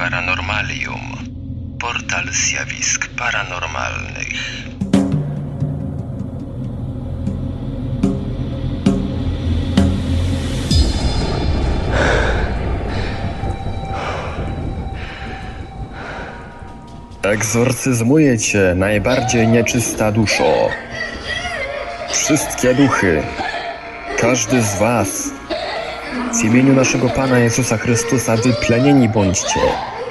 Paranormalium. Portal zjawisk paranormalnych. Egzorcyzmuję cię, najbardziej nieczysta duszo. Wszystkie duchy, każdy z was, w imieniu naszego Pana Jezusa Chrystusa wyplenieni bądźcie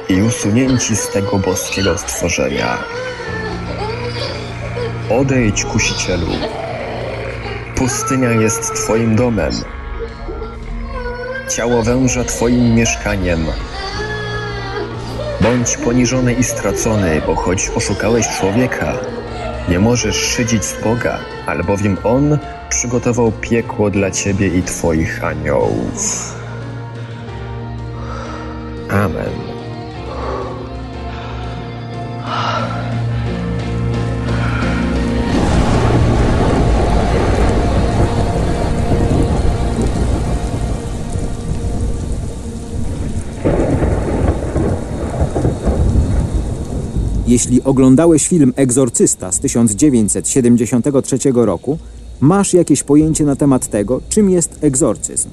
i usunięci z tego boskiego stworzenia. Odejdź, kusicielu. Pustynia jest twoim domem. Ciało węża twoim mieszkaniem. Bądź poniżony i stracony, bo choć oszukałeś człowieka, nie możesz szydzić z Boga, albowiem On przygotował piekło dla ciebie i twoich aniołów. Amen. Jeśli oglądałeś film Egzorcysta z 1973 roku, masz jakieś pojęcie na temat tego, czym jest egzorcyzm.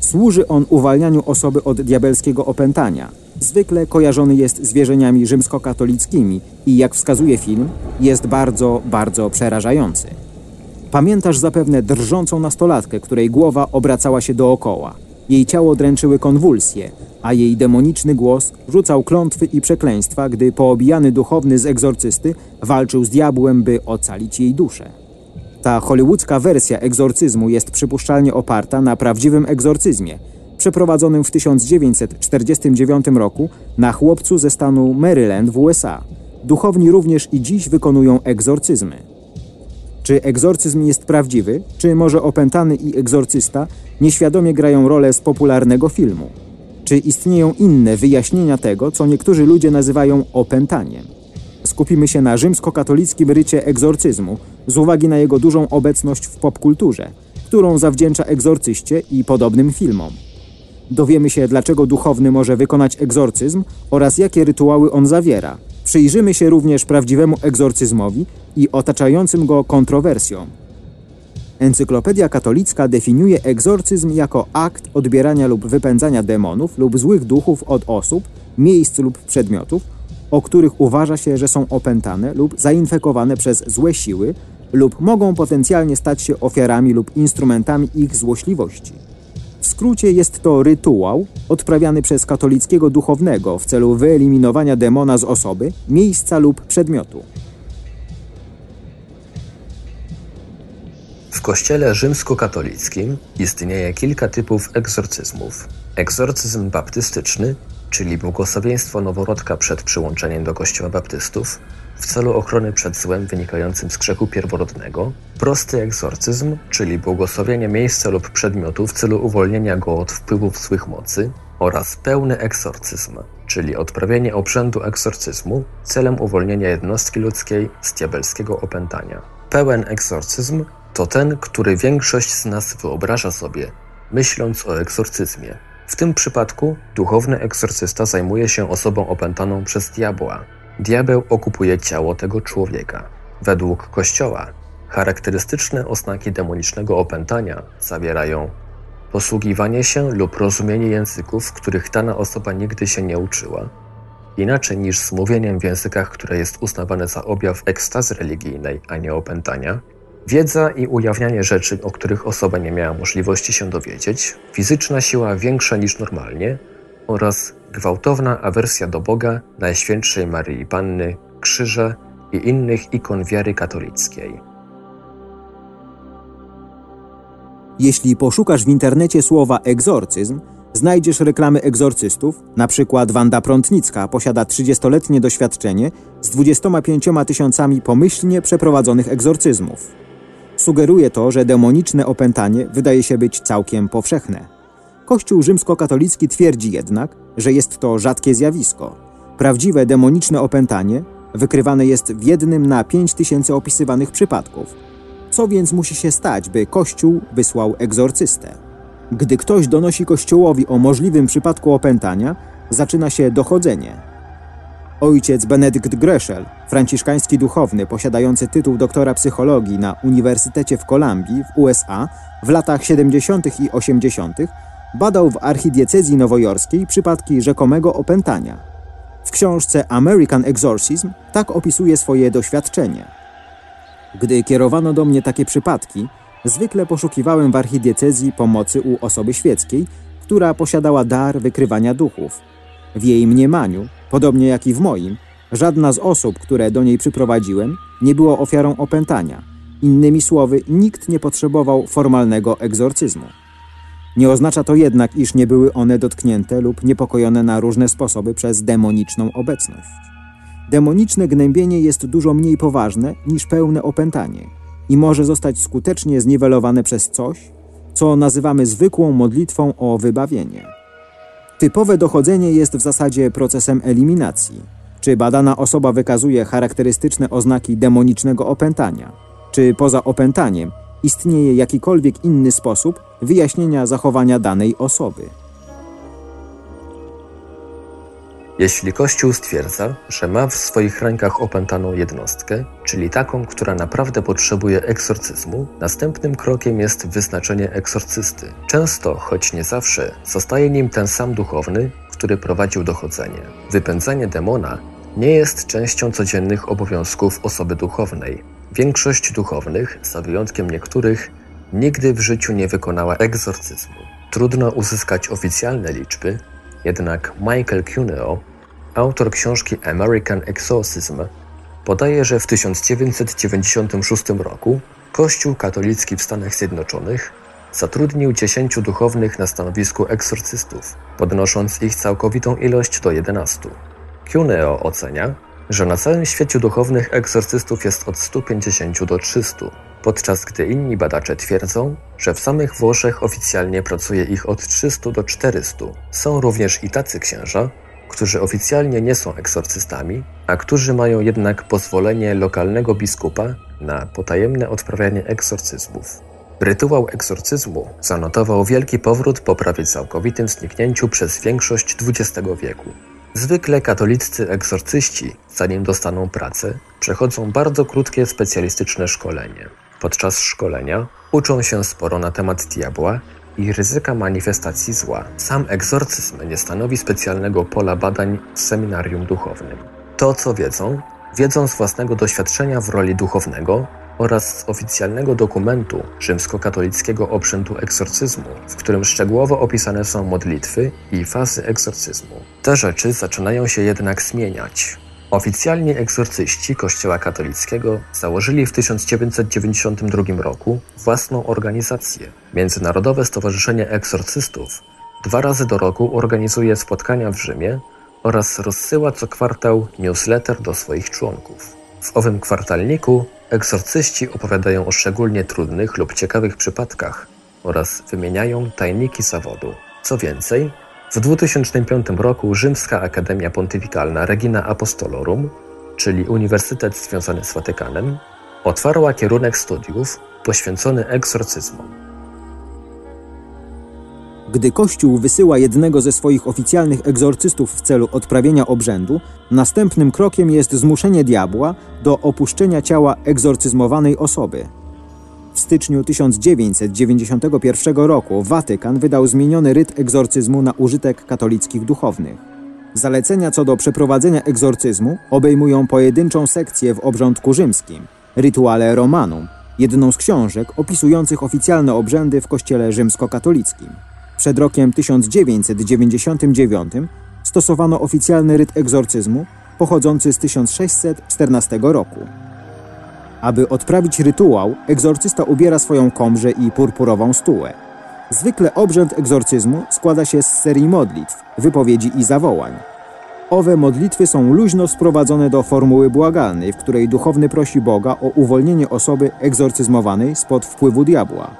Służy on uwalnianiu osoby od diabelskiego opętania. Zwykle kojarzony jest z wierzeniami rzymskokatolickimi i jak wskazuje film, jest bardzo, bardzo przerażający. Pamiętasz zapewne drżącą nastolatkę, której głowa obracała się dookoła. Jej ciało dręczyły konwulsje, a jej demoniczny głos rzucał klątwy i przekleństwa, gdy poobijany duchowny z egzorcysty walczył z diabłem, by ocalić jej duszę. Ta hollywoodzka wersja egzorcyzmu jest przypuszczalnie oparta na prawdziwym egzorcyzmie, przeprowadzonym w 1949 roku na chłopcu ze stanu Maryland w USA. Duchowni również i dziś wykonują egzorcyzmy. Czy egzorcyzm jest prawdziwy, czy może opętany i egzorcysta nieświadomie grają rolę z popularnego filmu? Czy istnieją inne wyjaśnienia tego, co niektórzy ludzie nazywają opętaniem? Skupimy się na rzymskokatolickim rycie egzorcyzmu z uwagi na jego dużą obecność w popkulturze, którą zawdzięcza egzorcyście i podobnym filmom. Dowiemy się, dlaczego duchowny może wykonać egzorcyzm oraz jakie rytuały on zawiera. Przyjrzymy się również prawdziwemu egzorcyzmowi i otaczającym go kontrowersjom. Encyklopedia katolicka definiuje egzorcyzm jako akt odbierania lub wypędzania demonów lub złych duchów od osób, miejsc lub przedmiotów, o których uważa się, że są opętane lub zainfekowane przez złe siły lub mogą potencjalnie stać się ofiarami lub instrumentami ich złośliwości. W skrócie jest to rytuał odprawiany przez katolickiego duchownego w celu wyeliminowania demona z osoby, miejsca lub przedmiotu. W kościele rzymskokatolickim istnieje kilka typów egzorcyzmów. Egzorcyzm baptystyczny, czyli błogosławieństwo noworodka przed przyłączeniem do kościoła baptystów, w celu ochrony przed złem wynikającym z grzechu pierworodnego, prosty egzorcyzm, czyli błogosławienie miejsca lub przedmiotu w celu uwolnienia go od wpływów złych mocy, oraz pełny egzorcyzm, czyli odprawienie obrzędu egzorcyzmu celem uwolnienia jednostki ludzkiej z diabelskiego opętania. Pełen egzorcyzm to ten, który większość z nas wyobraża sobie, myśląc o egzorcyzmie. W tym przypadku duchowny egzorcysta zajmuje się osobą opętaną przez diabła. Diabeł okupuje ciało tego człowieka. Według Kościoła charakterystyczne oznaki demonicznego opętania zawierają posługiwanie się lub rozumienie języków, których dana osoba nigdy się nie uczyła, inaczej niż z mówieniem w językach, które jest uznawane za objaw ekstazy religijnej, a nie opętania, Wiedza i ujawnianie rzeczy, o których osoba nie miała możliwości się dowiedzieć, fizyczna siła większa niż normalnie oraz gwałtowna awersja do Boga, Najświętszej Maryi Panny, krzyża i innych ikon wiary katolickiej. Jeśli poszukasz w internecie słowa egzorcyzm, znajdziesz reklamy egzorcystów, na przykład Wanda Prątnicka posiada 30-letnie doświadczenie z 25 tysiącami pomyślnie przeprowadzonych egzorcyzmów. Sugeruje to, że demoniczne opętanie wydaje się być całkiem powszechne. Kościół rzymskokatolicki twierdzi jednak, że jest to rzadkie zjawisko. Prawdziwe demoniczne opętanie wykrywane jest w jednym na pięć tysięcy opisywanych przypadków. Co więc musi się stać, by Kościół wysłał egzorcystę? Gdy ktoś donosi Kościołowi o możliwym przypadku opętania, zaczyna się dochodzenie. Ojciec Benedykt Greszel, franciszkański duchowny posiadający tytuł doktora psychologii na Uniwersytecie w Kolumbii w USA w latach 70. i 80., badał w archidiecezji nowojorskiej przypadki rzekomego opętania. W książce American Exorcism tak opisuje swoje doświadczenie. Gdy kierowano do mnie takie przypadki, zwykle poszukiwałem w archidiecezji pomocy u osoby świeckiej, która posiadała dar wykrywania duchów. W jej mniemaniu, podobnie jak i w moim, żadna z osób, które do niej przyprowadziłem, nie było ofiarą opętania. Innymi słowy, nikt nie potrzebował formalnego egzorcyzmu. Nie oznacza to jednak, iż nie były one dotknięte lub niepokojone na różne sposoby przez demoniczną obecność. Demoniczne gnębienie jest dużo mniej poważne niż pełne opętanie i może zostać skutecznie zniwelowane przez coś, co nazywamy zwykłą modlitwą o wybawienie. Typowe dochodzenie jest w zasadzie procesem eliminacji. Czy badana osoba wykazuje charakterystyczne oznaki demonicznego opętania? Czy poza opętaniem istnieje jakikolwiek inny sposób wyjaśnienia zachowania danej osoby? Jeśli Kościół stwierdza, że ma w swoich rękach opętaną jednostkę, czyli taką, która naprawdę potrzebuje egzorcyzmu, następnym krokiem jest wyznaczenie egzorcysty. Często, choć nie zawsze, zostaje nim ten sam duchowny, który prowadził dochodzenie. Wypędzanie demona nie jest częścią codziennych obowiązków osoby duchownej. Większość duchownych, za wyjątkiem niektórych, nigdy w życiu nie wykonała egzorcyzmu. Trudno uzyskać oficjalne liczby, jednak Michael Cuneo Autor książki American Exorcism podaje, że w 1996 roku Kościół katolicki w Stanach Zjednoczonych zatrudnił 10 duchownych na stanowisku egzorcystów, podnosząc ich całkowitą ilość do 11. Cuneo ocenia, że na całym świecie duchownych egzorcystów jest od 150 do 300, podczas gdy inni badacze twierdzą, że w samych Włoszech oficjalnie pracuje ich od 300 do 400. Są również i tacy księża, którzy oficjalnie nie są egzorcystami, a którzy mają jednak pozwolenie lokalnego biskupa na potajemne odprawianie egzorcyzmów. Rytuał egzorcyzmu zanotował wielki powrót po prawie całkowitym zniknięciu przez większość XX wieku. Zwykle katoliccy egzorcyści, zanim dostaną pracę, przechodzą bardzo krótkie specjalistyczne szkolenie. Podczas szkolenia uczą się sporo na temat diabła i ryzyka manifestacji zła. Sam egzorcyzm nie stanowi specjalnego pola badań w seminarium duchownym. To, co wiedzą, wiedzą z własnego doświadczenia w roli duchownego oraz z oficjalnego dokumentu rzymskokatolickiego obrzędu egzorcyzmu, w którym szczegółowo opisane są modlitwy i fazy egzorcyzmu. Te rzeczy zaczynają się jednak zmieniać. Oficjalni egzorcyści Kościoła katolickiego założyli w 1992 roku własną organizację. Międzynarodowe Stowarzyszenie Egzorcystów dwa razy do roku organizuje spotkania w Rzymie oraz rozsyła co kwartał newsletter do swoich członków. W owym kwartalniku egzorcyści opowiadają o szczególnie trudnych lub ciekawych przypadkach oraz wymieniają tajniki zawodu. Co więcej, w 2005 roku Rzymska Akademia Pontyfikalna Regina Apostolorum, czyli uniwersytet związany z Watykanem, otwarła kierunek studiów poświęcony egzorcyzmom. Gdy Kościół wysyła jednego ze swoich oficjalnych egzorcystów w celu odprawienia obrzędu, następnym krokiem jest zmuszenie diabła do opuszczenia ciała egzorcyzmowanej osoby. W styczniu 1991 roku Watykan wydał zmieniony ryt egzorcyzmu na użytek katolickich duchownych. Zalecenia co do przeprowadzenia egzorcyzmu obejmują pojedynczą sekcję w obrządku rzymskim, Rituale Romanum, jedną z książek opisujących oficjalne obrzędy w kościele rzymskokatolickim. Przed rokiem 1999 stosowano oficjalny ryt egzorcyzmu pochodzący z 1614 roku. Aby odprawić rytuał, egzorcysta ubiera swoją komrze i purpurową stułę. Zwykle obrzęd egzorcyzmu składa się z serii modlitw, wypowiedzi i zawołań. Owe modlitwy są luźno sprowadzone do formuły błagalnej, w której duchowny prosi Boga o uwolnienie osoby egzorcyzmowanej spod wpływu diabła.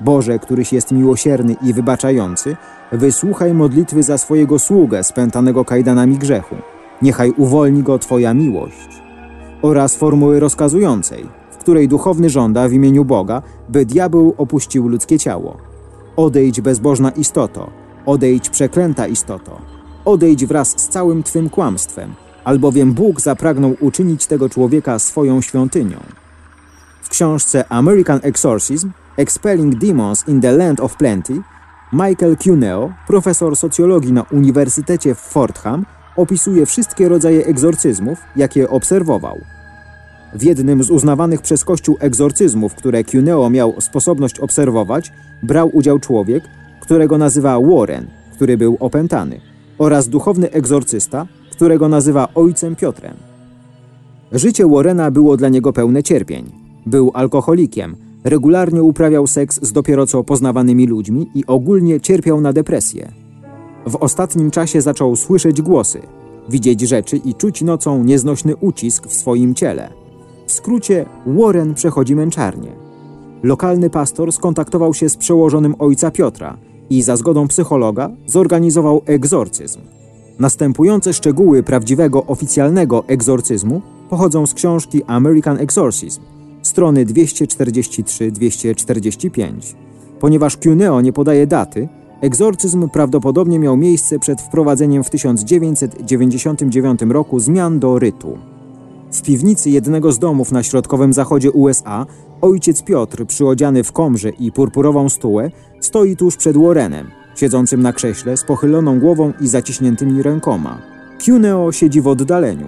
Boże, któryś jest miłosierny i wybaczający, wysłuchaj modlitwy za swojego sługę spętanego kajdanami grzechu. Niechaj uwolni go Twoja miłość oraz formuły rozkazującej, w której duchowny żąda w imieniu Boga, by diabeł opuścił ludzkie ciało. Odejdź bezbożna istoto, odejdź przeklęta istoto. Odejdź wraz z całym twym kłamstwem, albowiem Bóg zapragnął uczynić tego człowieka swoją świątynią. W książce American Exorcism Expelling Demons in the Land of Plenty Michael Cuneo, profesor socjologii na Uniwersytecie w Fordham, opisuje wszystkie rodzaje egzorcyzmów, jakie obserwował. W jednym z uznawanych przez Kościół egzorcyzmów, które Cuneo miał sposobność obserwować, brał udział człowiek, którego nazywa Warren, który był opętany, oraz duchowny egzorcysta, którego nazywa ojcem Piotrem. Życie Warrena było dla niego pełne cierpień. Był alkoholikiem, regularnie uprawiał seks z dopiero co poznawanymi ludźmi i ogólnie cierpiał na depresję. W ostatnim czasie zaczął słyszeć głosy, widzieć rzeczy i czuć nocą nieznośny ucisk w swoim ciele. W skrócie, Warren przechodzi męczarnię. Lokalny pastor skontaktował się z przełożonym ojca Piotra i za zgodą psychologa zorganizował egzorcyzm. Następujące szczegóły prawdziwego oficjalnego egzorcyzmu pochodzą z książki American Exorcism, strony 243-245. Ponieważ Cuneo nie podaje daty, egzorcyzm prawdopodobnie miał miejsce przed wprowadzeniem w 1999 roku zmian do rytu. W piwnicy jednego z domów na środkowym zachodzie USA ojciec Piotr, przyodziany w komrze i purpurową stułę, stoi tuż przed Warrenem, siedzącym na krześle z pochyloną głową i zaciśniętymi rękoma. Cuneo siedzi w oddaleniu.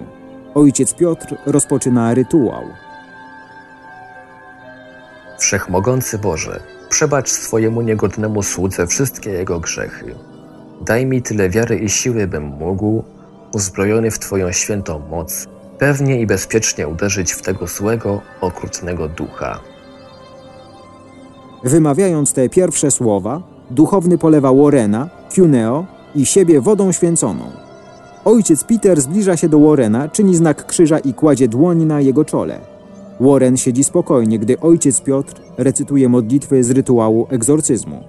Ojciec Piotr rozpoczyna rytuał. Wszechmogący Boże, przebacz swojemu niegodnemu słudze wszystkie jego grzechy. Daj mi tyle wiary i siły, bym mógł, uzbrojony w Twoją świętą moc, pewnie i bezpiecznie uderzyć w tego złego, okrutnego ducha. Wymawiając te pierwsze słowa, duchowny polewa Warrena, Cuneo i siebie wodą święconą. Ojciec Peter zbliża się do Warrena, czyni znak krzyża i kładzie dłoń na jego czole. Warren siedzi spokojnie, gdy ojciec Piotr recytuje modlitwy z rytuału egzorcyzmu.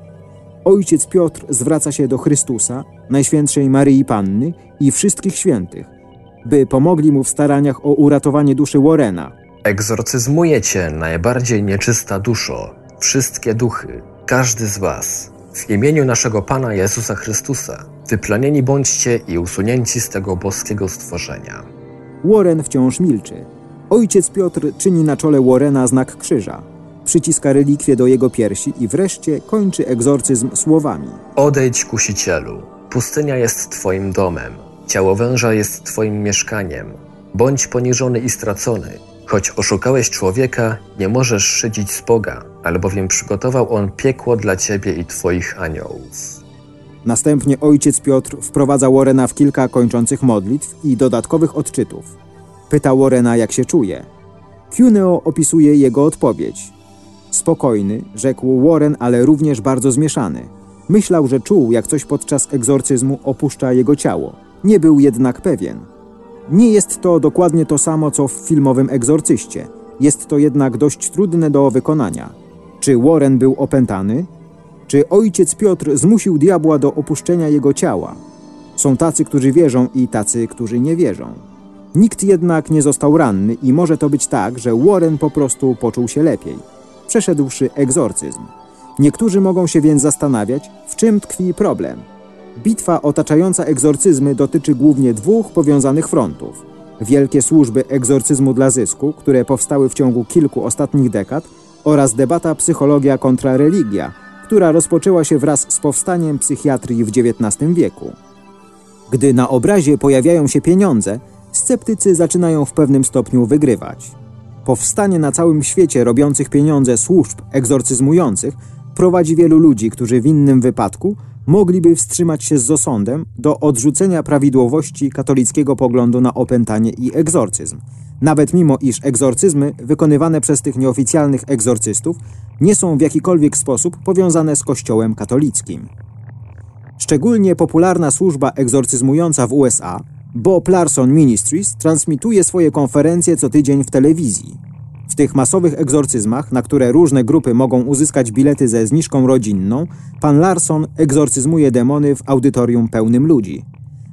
Ojciec Piotr zwraca się do Chrystusa, Najświętszej Maryi Panny i wszystkich świętych, by pomogli mu w staraniach o uratowanie duszy Warrena. Egzorcyzmuję Cię, najbardziej nieczysta duszo, wszystkie duchy, każdy z Was. W imieniu naszego Pana Jezusa Chrystusa, wyplenieni bądźcie i usunięci z tego boskiego stworzenia. Warren wciąż milczy. Ojciec Piotr czyni na czole Warrena znak krzyża. Przyciska relikwie do jego piersi i wreszcie kończy egzorcyzm słowami. Odejdź, kusicielu. Pustynia jest Twoim domem. Ciało węża jest Twoim mieszkaniem. Bądź poniżony i stracony. Choć oszukałeś człowieka, nie możesz szydzić z Boga, albowiem przygotował On piekło dla Ciebie i Twoich aniołów. Następnie ojciec Piotr wprowadza Warrena w kilka kończących modlitw i dodatkowych odczytów. Pyta Warrena, jak się czuje. Cuneo opisuje jego odpowiedź. Spokojny, rzekł Warren, ale również bardzo zmieszany. Myślał, że czuł, jak coś podczas egzorcyzmu opuszcza jego ciało. Nie był jednak pewien. Nie jest to dokładnie to samo, co w filmowym egzorcyście. Jest to jednak dość trudne do wykonania. Czy Warren był opętany? Czy ojciec Piotr zmusił diabła do opuszczenia jego ciała? Są tacy, którzy wierzą i tacy, którzy nie wierzą. Nikt jednak nie został ranny i może to być tak, że Warren po prostu poczuł się lepiej, przeszedłszy egzorcyzm. Niektórzy mogą się więc zastanawiać, w czym tkwi problem. Bitwa otaczająca egzorcyzmy dotyczy głównie dwóch powiązanych frontów. Wielkie służby egzorcyzmu dla zysku, które powstały w ciągu kilku ostatnich dekad oraz debata psychologia kontra religia, która rozpoczęła się wraz z powstaniem psychiatrii w XIX wieku. Gdy na obrazie pojawiają się pieniądze, sceptycy zaczynają w pewnym stopniu wygrywać. Powstanie na całym świecie robiących pieniądze służb egzorcyzmujących prowadzi wielu ludzi, którzy w innym wypadku mogliby wstrzymać się z osądem do odrzucenia prawidłowości katolickiego poglądu na opętanie i egzorcyzm, nawet mimo iż egzorcyzmy wykonywane przez tych nieoficjalnych egzorcystów nie są w jakikolwiek sposób powiązane z Kościołem katolickim. Szczególnie popularna służba egzorcyzmująca w USA, Bob Larson Ministries, transmituje swoje konferencje co tydzień w telewizji. W tych masowych egzorcyzmach, na które różne grupy mogą uzyskać bilety ze zniżką rodzinną, pan Larson egzorcyzmuje demony w audytorium pełnym ludzi.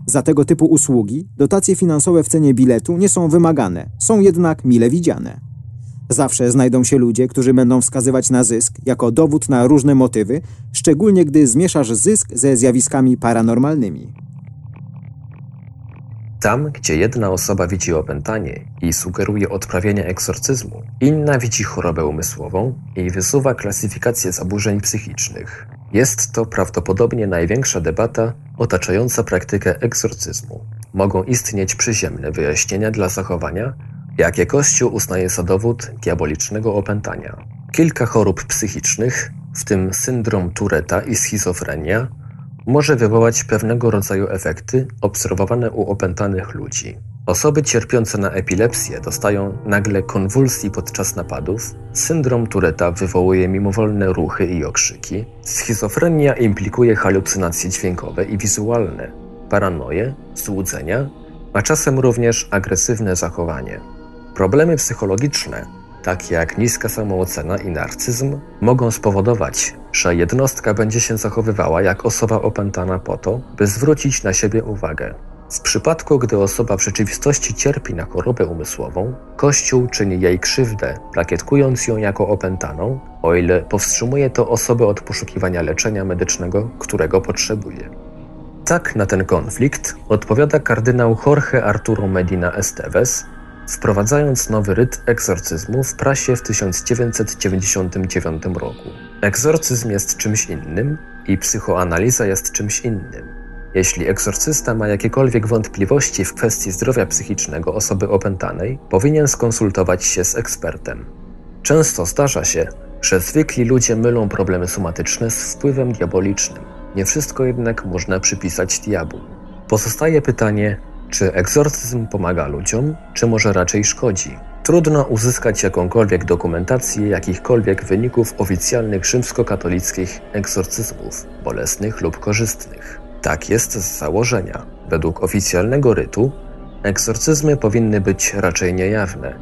Za tego typu usługi dotacje finansowe w cenie biletu nie są wymagane, są jednak mile widziane. Zawsze znajdą się ludzie, którzy będą wskazywać na zysk jako dowód na różne motywy, szczególnie gdy zmieszasz zysk ze zjawiskami paranormalnymi. Tam, gdzie jedna osoba widzi opętanie i sugeruje odprawienie egzorcyzmu, inna widzi chorobę umysłową i wysuwa klasyfikację zaburzeń psychicznych. Jest to prawdopodobnie największa debata otaczająca praktykę egzorcyzmu. Mogą istnieć przyziemne wyjaśnienia dla zachowania, jakie Kościół uznaje za dowód diabolicznego opętania. Kilka chorób psychicznych, w tym syndrom Tureta i schizofrenia, może wywołać pewnego rodzaju efekty obserwowane u opętanych ludzi. Osoby cierpiące na epilepsję dostają nagle konwulsji podczas napadów, syndrom Tureta wywołuje mimowolne ruchy i okrzyki, schizofrenia implikuje halucynacje dźwiękowe i wizualne, paranoję, złudzenia, a czasem również agresywne zachowanie. Problemy psychologiczne takie jak niska samoocena i narcyzm, mogą spowodować, że jednostka będzie się zachowywała jak osoba opętana po to, by zwrócić na siebie uwagę. W przypadku, gdy osoba w rzeczywistości cierpi na chorobę umysłową, Kościół czyni jej krzywdę, plakietkując ją jako opętaną, o ile powstrzymuje to osobę od poszukiwania leczenia medycznego, którego potrzebuje. Tak na ten konflikt odpowiada kardynał Jorge Arturo Medina Esteves, wprowadzając nowy ryt egzorcyzmu w prasie w 1999 roku. Egzorcyzm jest czymś innym i psychoanaliza jest czymś innym. Jeśli egzorcysta ma jakiekolwiek wątpliwości w kwestii zdrowia psychicznego osoby opętanej, powinien skonsultować się z ekspertem. Często zdarza się, że zwykli ludzie mylą problemy somatyczne z wpływem diabolicznym. Nie wszystko jednak można przypisać diabłu. Pozostaje pytanie, czy egzorcyzm pomaga ludziom, czy może raczej szkodzi? Trudno uzyskać jakąkolwiek dokumentację jakichkolwiek wyników oficjalnych rzymskokatolickich egzorcyzmów, bolesnych lub korzystnych. Tak jest z założenia. Według oficjalnego rytu egzorcyzmy powinny być raczej niejawne,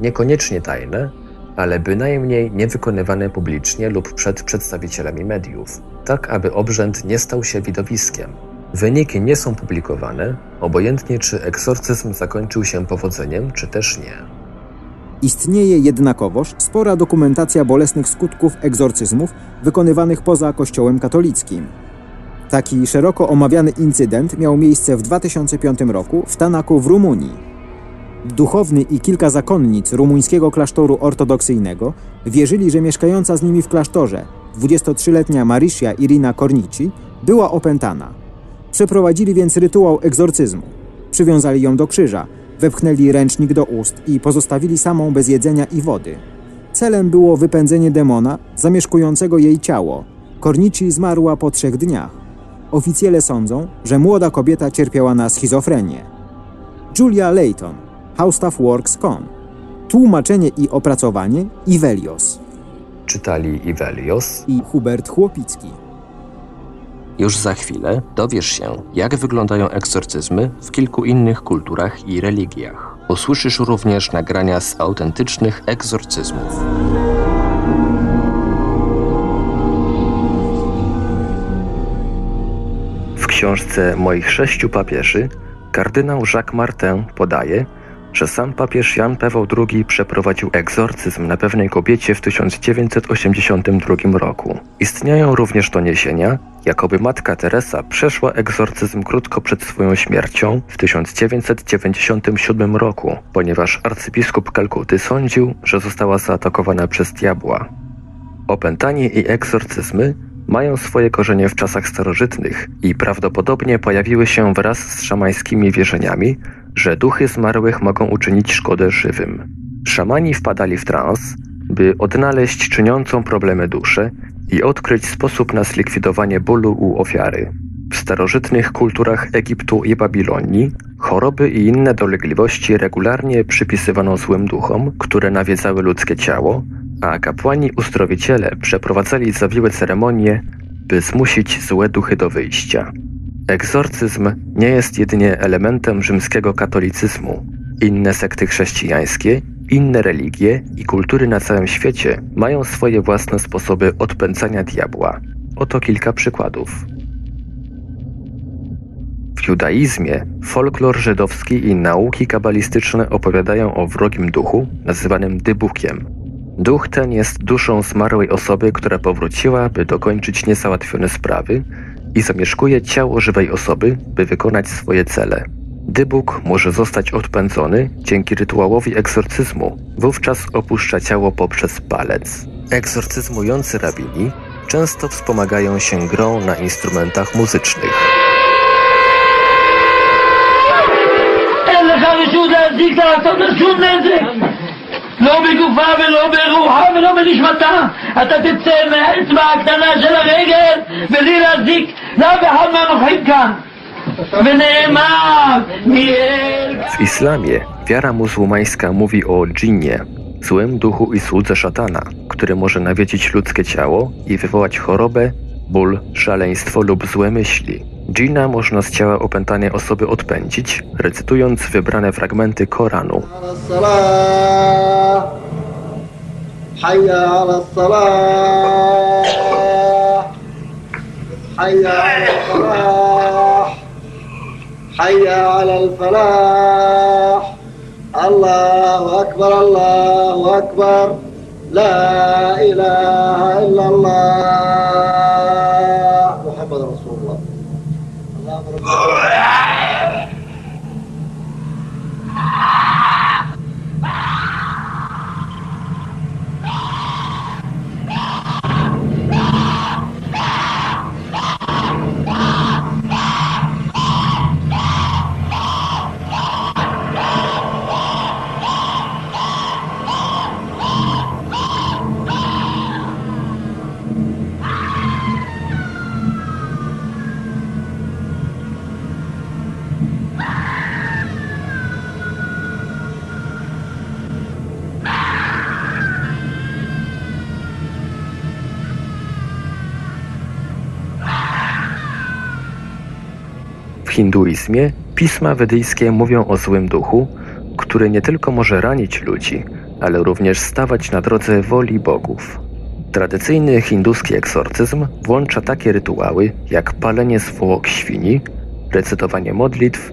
niekoniecznie tajne, ale bynajmniej nie wykonywane publicznie lub przed przedstawicielami mediów, tak aby obrzęd nie stał się widowiskiem, Wyniki nie są publikowane, obojętnie czy egzorcyzm zakończył się powodzeniem, czy też nie. Istnieje jednakowoż spora dokumentacja bolesnych skutków egzorcyzmów wykonywanych poza Kościołem katolickim. Taki szeroko omawiany incydent miał miejsce w 2005 roku w Tanaku w Rumunii. Duchowny i kilka zakonnic rumuńskiego klasztoru ortodoksyjnego wierzyli, że mieszkająca z nimi w klasztorze 23-letnia Marysia Irina Kornici była opętana. Przeprowadzili więc rytuał egzorcyzmu. Przywiązali ją do krzyża, wepchnęli ręcznik do ust i pozostawili samą bez jedzenia i wody. Celem było wypędzenie demona zamieszkującego jej ciało. Kornici zmarła po trzech dniach. Oficjele sądzą, że młoda kobieta cierpiała na schizofrenię. Julia Layton, How Stuff Works Com. Tłumaczenie i opracowanie Ivelios. Czytali Ivelios i Hubert Chłopicki. Już za chwilę dowiesz się, jak wyglądają egzorcyzmy w kilku innych kulturach i religiach. Usłyszysz również nagrania z autentycznych egzorcyzmów. W książce Moich sześciu papieży kardynał Jacques Martin podaje, że sam papież Jan Paweł II przeprowadził egzorcyzm na pewnej kobiecie w 1982 roku. Istnieją również doniesienia, jakoby matka Teresa przeszła egzorcyzm krótko przed swoją śmiercią w 1997 roku, ponieważ arcybiskup Kalkuty sądził, że została zaatakowana przez diabła. Opętanie i egzorcyzmy mają swoje korzenie w czasach starożytnych i prawdopodobnie pojawiły się wraz z szamańskimi wierzeniami, że duchy zmarłych mogą uczynić szkodę żywym. Szamani wpadali w trans, by odnaleźć czyniącą problemy duszę i odkryć sposób na zlikwidowanie bólu u ofiary. W starożytnych kulturach Egiptu i Babilonii choroby i inne dolegliwości regularnie przypisywano złym duchom, które nawiedzały ludzkie ciało, a kapłani uzdrowiciele przeprowadzali zawiłe ceremonie, by zmusić złe duchy do wyjścia. Egzorcyzm nie jest jedynie elementem rzymskiego katolicyzmu. Inne sekty chrześcijańskie, inne religie i kultury na całym świecie mają swoje własne sposoby odpędzania diabła. Oto kilka przykładów. W judaizmie folklor żydowski i nauki kabalistyczne opowiadają o wrogim duchu nazywanym dybukiem. Duch ten jest duszą zmarłej osoby, która powróciła, by dokończyć niezałatwione sprawy i zamieszkuje ciało żywej osoby, by wykonać swoje cele. Gdy Bóg może zostać odpędzony dzięki rytuałowi egzorcyzmu, wówczas opuszcza ciało poprzez palec. Egzorcyzmujący rabini często wspomagają się grą na instrumentach muzycznych. El לא בגופה ולא ברוחה ולא בנשמתה אתה תצא מהאצבע הקטנה של הרגל בלי להזיק לאף אחד מהנוכחים כאן ונאמר מיאל W islamie wiara muzułmańska mówi o dżinnie, złym duchu i słudze szatana, który może nawiedzić ludzkie ciało i wywołać chorobę, ból, szaleństwo lub złe myśli. Dżina można z ciała opętanej osoby odpędzić, recytując wybrane fragmenty Koranu. La ilaha illallah. Uh, ah! Hinduizmie pisma wedyjskie mówią o złym duchu, który nie tylko może ranić ludzi, ale również stawać na drodze woli bogów. Tradycyjny hinduski egzorcyzm włącza takie rytuały jak palenie zwłok świni, recytowanie modlitw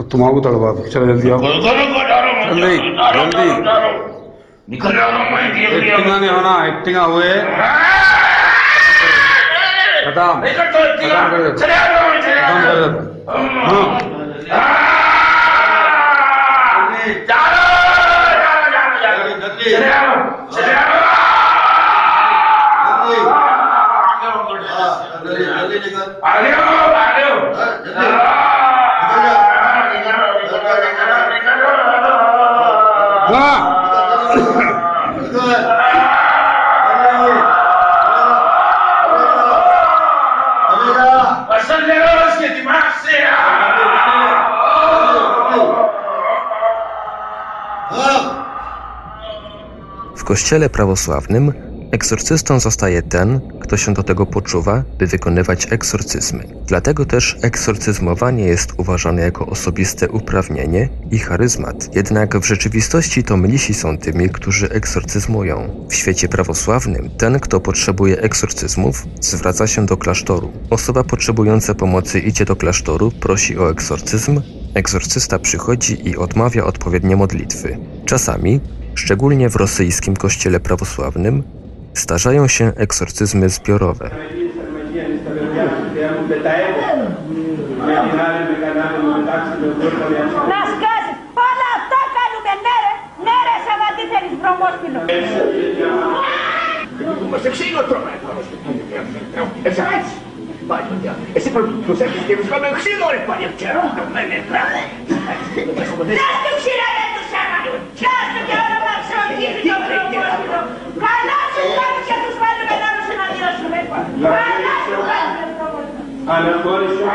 तुम्हारा तड़वा दो। चलो जल्दी आओ। जल्दी जल्दी। निकल एक्टिंगा नहीं होना एक्टिंगा हुए खत्म। खत्म कर दो। खत्म कर दो। हाँ। Kościele prawosławnym egzorcystą zostaje ten, kto się do tego poczuwa, by wykonywać egzorcyzmy. Dlatego też egzorcyzmowanie jest uważane jako osobiste uprawnienie i charyzmat. Jednak w rzeczywistości to mnisi są tymi, którzy egzorcyzmują. W świecie prawosławnym ten, kto potrzebuje egzorcyzmów, zwraca się do klasztoru. Osoba potrzebująca pomocy idzie do klasztoru, prosi o egzorcyzm, egzorcysta przychodzi i odmawia odpowiednie modlitwy. Czasami szczególnie w rosyjskim kościele prawosławnym, starzają się eksorcyzmy zbiorowe. Πιάστε και όλα τα ψωμίδια και το πρωτόκολλο. Καλά σου κάνει και τους πάλι μετάνωσε να διώσουμε. Καλά σου κάνει Αναχώρησα.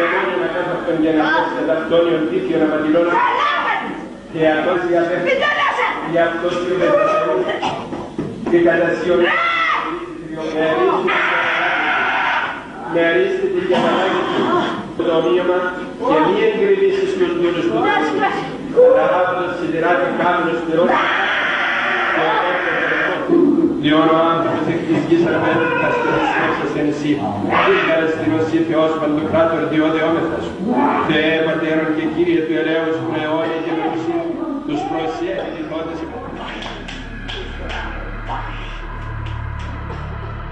Εγώ και μετά θα αυτόν για να πω σε ταυτόνιο δίκαιο να πατηλώνω. Καλά κάνεις. Και αυτός για πέφτει. Μην το λάσα. Για αυτός και με το Και κατασιώνει. Με με αρίστητη για να το μείωμα και μη εγκρινήσεις τους δούλους του παράγοντας σιδεράτη κάμενος πυρός διόν ο άνθρωπος εκ της γης αρμένων τα στρέψας εν εσύ. Τις παραστηρός ή Θεός παντοκράτορ διό δεόμεθας. Θεέ Πατέρων και Κύριε του ελέους που αιώνια και μερουσία τους προσέχει τότε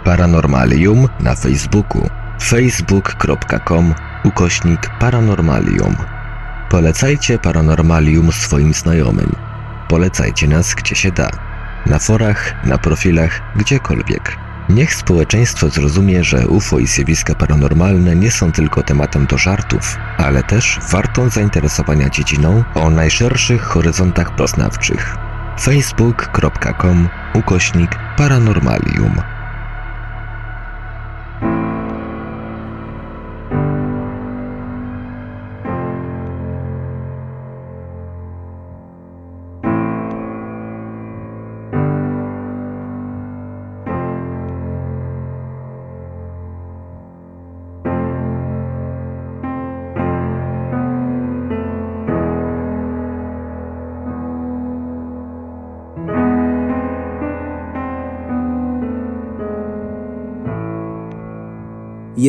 Paranormalium na Facebooku facebook.com ukośnik paranormalium Polecajcie Paranormalium swoim znajomym. Polecajcie nas gdzie się da. Na forach, na profilach, gdziekolwiek. Niech społeczeństwo zrozumie, że UFO i zjawiska paranormalne nie są tylko tematem do żartów, ale też wartą zainteresowania dziedziną o najszerszych horyzontach poznawczych. facebook.com ukośnik paranormalium.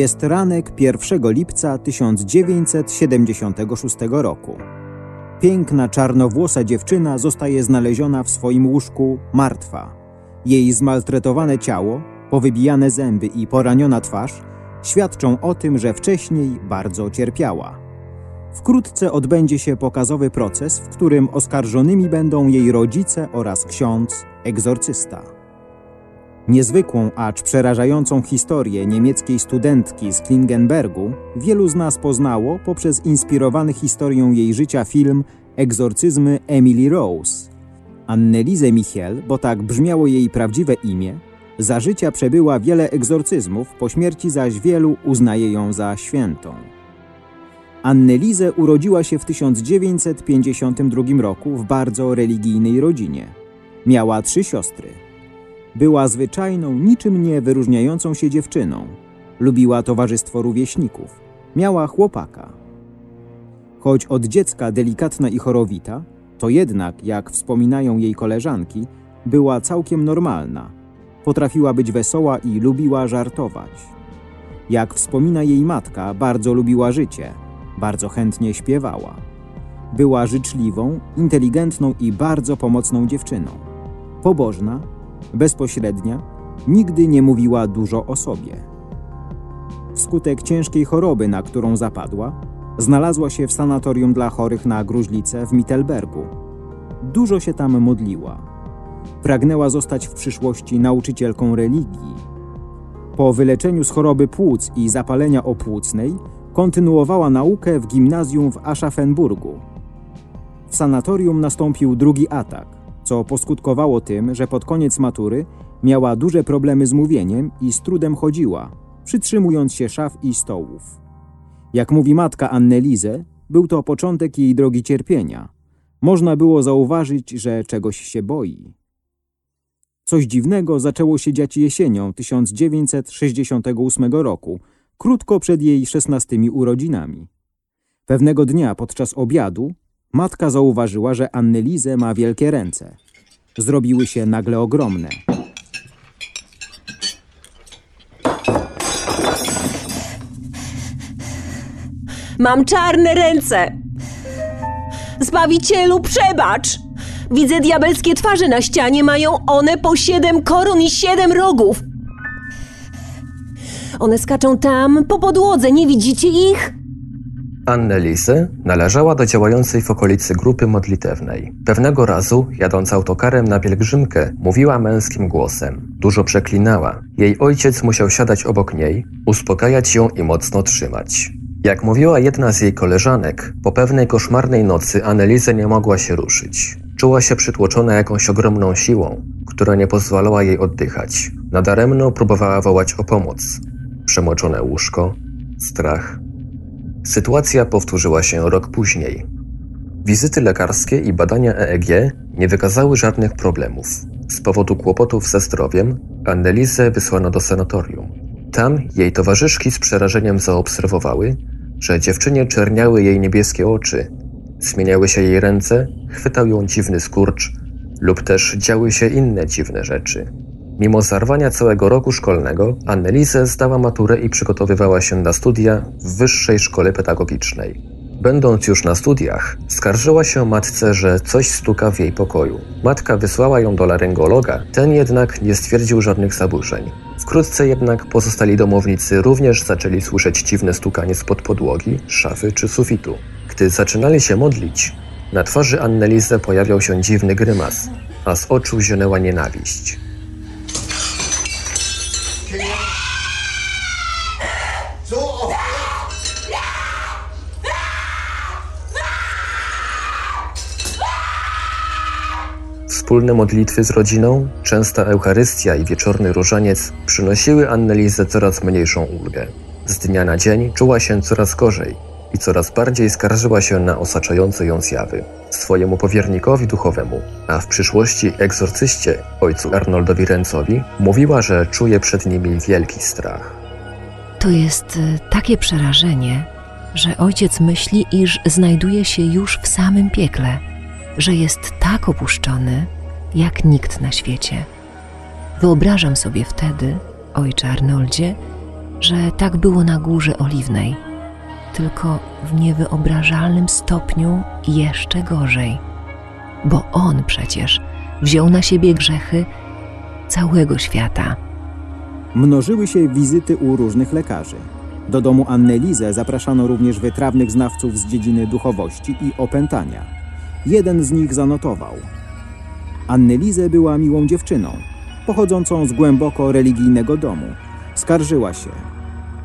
Jest ranek 1 lipca 1976 roku. Piękna czarnowłosa dziewczyna zostaje znaleziona w swoim łóżku martwa. Jej zmaltretowane ciało, powybijane zęby i poraniona twarz świadczą o tym, że wcześniej bardzo cierpiała. Wkrótce odbędzie się pokazowy proces, w którym oskarżonymi będą jej rodzice oraz ksiądz egzorcysta. Niezwykłą, acz przerażającą historię niemieckiej studentki z Klingenbergu wielu z nas poznało poprzez inspirowany historią jej życia film Egzorcyzmy Emily Rose. Anneliese Michiel, bo tak brzmiało jej prawdziwe imię, za życia przebyła wiele egzorcyzmów, po śmierci zaś wielu uznaje ją za świętą. Anneliese urodziła się w 1952 roku w bardzo religijnej rodzinie. Miała trzy siostry – była zwyczajną, niczym nie wyróżniającą się dziewczyną. Lubiła towarzystwo rówieśników. Miała chłopaka. Choć od dziecka delikatna i chorowita, to jednak, jak wspominają jej koleżanki, była całkiem normalna. Potrafiła być wesoła i lubiła żartować. Jak wspomina jej matka, bardzo lubiła życie, bardzo chętnie śpiewała. Była życzliwą, inteligentną i bardzo pomocną dziewczyną. Pobożna, bezpośrednia, nigdy nie mówiła dużo o sobie. Wskutek ciężkiej choroby, na którą zapadła, znalazła się w sanatorium dla chorych na gruźlicę w Mittelbergu. Dużo się tam modliła. Pragnęła zostać w przyszłości nauczycielką religii. Po wyleczeniu z choroby płuc i zapalenia opłucnej kontynuowała naukę w gimnazjum w Aschaffenburgu. W sanatorium nastąpił drugi atak co poskutkowało tym, że pod koniec matury miała duże problemy z mówieniem i z trudem chodziła, przytrzymując się szaf i stołów. Jak mówi matka Annelize, był to początek jej drogi cierpienia. Można było zauważyć, że czegoś się boi. Coś dziwnego zaczęło się dziać jesienią 1968 roku, krótko przed jej szesnastymi urodzinami. Pewnego dnia podczas obiadu Matka zauważyła, że Annelize ma wielkie ręce. Zrobiły się nagle ogromne. Mam czarne ręce! Zbawicielu, przebacz! Widzę diabelskie twarze na ścianie, mają one po siedem koron i siedem rogów. One skaczą tam, po podłodze, nie widzicie ich? Annelise należała do działającej w okolicy grupy modlitewnej. Pewnego razu, jadąc autokarem na pielgrzymkę, mówiła męskim głosem. Dużo przeklinała. Jej ojciec musiał siadać obok niej, uspokajać ją i mocno trzymać. Jak mówiła jedna z jej koleżanek, po pewnej koszmarnej nocy Annelise nie mogła się ruszyć. Czuła się przytłoczona jakąś ogromną siłą, która nie pozwalała jej oddychać. Nadaremno próbowała wołać o pomoc. Przemoczone łóżko, strach, Sytuacja powtórzyła się rok później. Wizyty lekarskie i badania EEG nie wykazały żadnych problemów. Z powodu kłopotów ze zdrowiem Annelise wysłano do sanatorium. Tam jej towarzyszki z przerażeniem zaobserwowały, że dziewczynie czerniały jej niebieskie oczy, Zmieniały się jej ręce, chwytał ją dziwny skurcz, lub też działy się inne dziwne rzeczy. Mimo zarwania całego roku szkolnego, Annelise zdała maturę i przygotowywała się na studia w Wyższej Szkole Pedagogicznej. Będąc już na studiach, skarżyła się matce, że coś stuka w jej pokoju. Matka wysłała ją do laryngologa, ten jednak nie stwierdził żadnych zaburzeń. Wkrótce jednak pozostali domownicy również zaczęli słyszeć dziwne stukanie spod podłogi, szafy czy sufitu. Gdy zaczynali się modlić, na twarzy Annelise pojawiał się dziwny grymas, a z oczu zionęła nienawiść. Wspólne modlitwy z rodziną, częsta Eucharystia i wieczorny różaniec przynosiły Annelize coraz mniejszą ulgę. Z dnia na dzień czuła się coraz gorzej i coraz bardziej skarżyła się na osaczające ją zjawy. Swojemu powiernikowi duchowemu, a w przyszłości egzorcyście, ojcu Arnoldowi Rencowi, mówiła, że czuje przed nimi wielki strach. To jest e, takie przerażenie, że ojciec myśli, iż znajduje się już w samym piekle, że jest tak opuszczony, jak nikt na świecie. Wyobrażam sobie wtedy, ojcze Arnoldzie, że tak było na Górze Oliwnej, tylko w niewyobrażalnym stopniu jeszcze gorzej, bo on przecież wziął na siebie grzechy całego świata. Mnożyły się wizyty u różnych lekarzy. Do domu Annelizę zapraszano również wytrawnych znawców z dziedziny duchowości i opętania. Jeden z nich zanotował. Annelizę była miłą dziewczyną, pochodzącą z głęboko religijnego domu. Skarżyła się.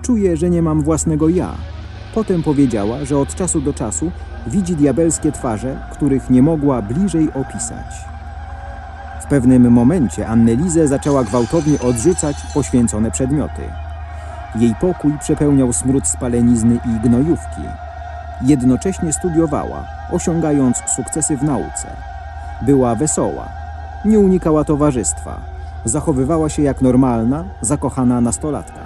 Czuję, że nie mam własnego ja. Potem powiedziała, że od czasu do czasu widzi diabelskie twarze, których nie mogła bliżej opisać. W pewnym momencie Annelizę zaczęła gwałtownie odrzucać poświęcone przedmioty. Jej pokój przepełniał smród spalenizny i gnojówki. Jednocześnie studiowała, osiągając sukcesy w nauce. Była wesoła, nie unikała towarzystwa, zachowywała się jak normalna, zakochana nastolatka.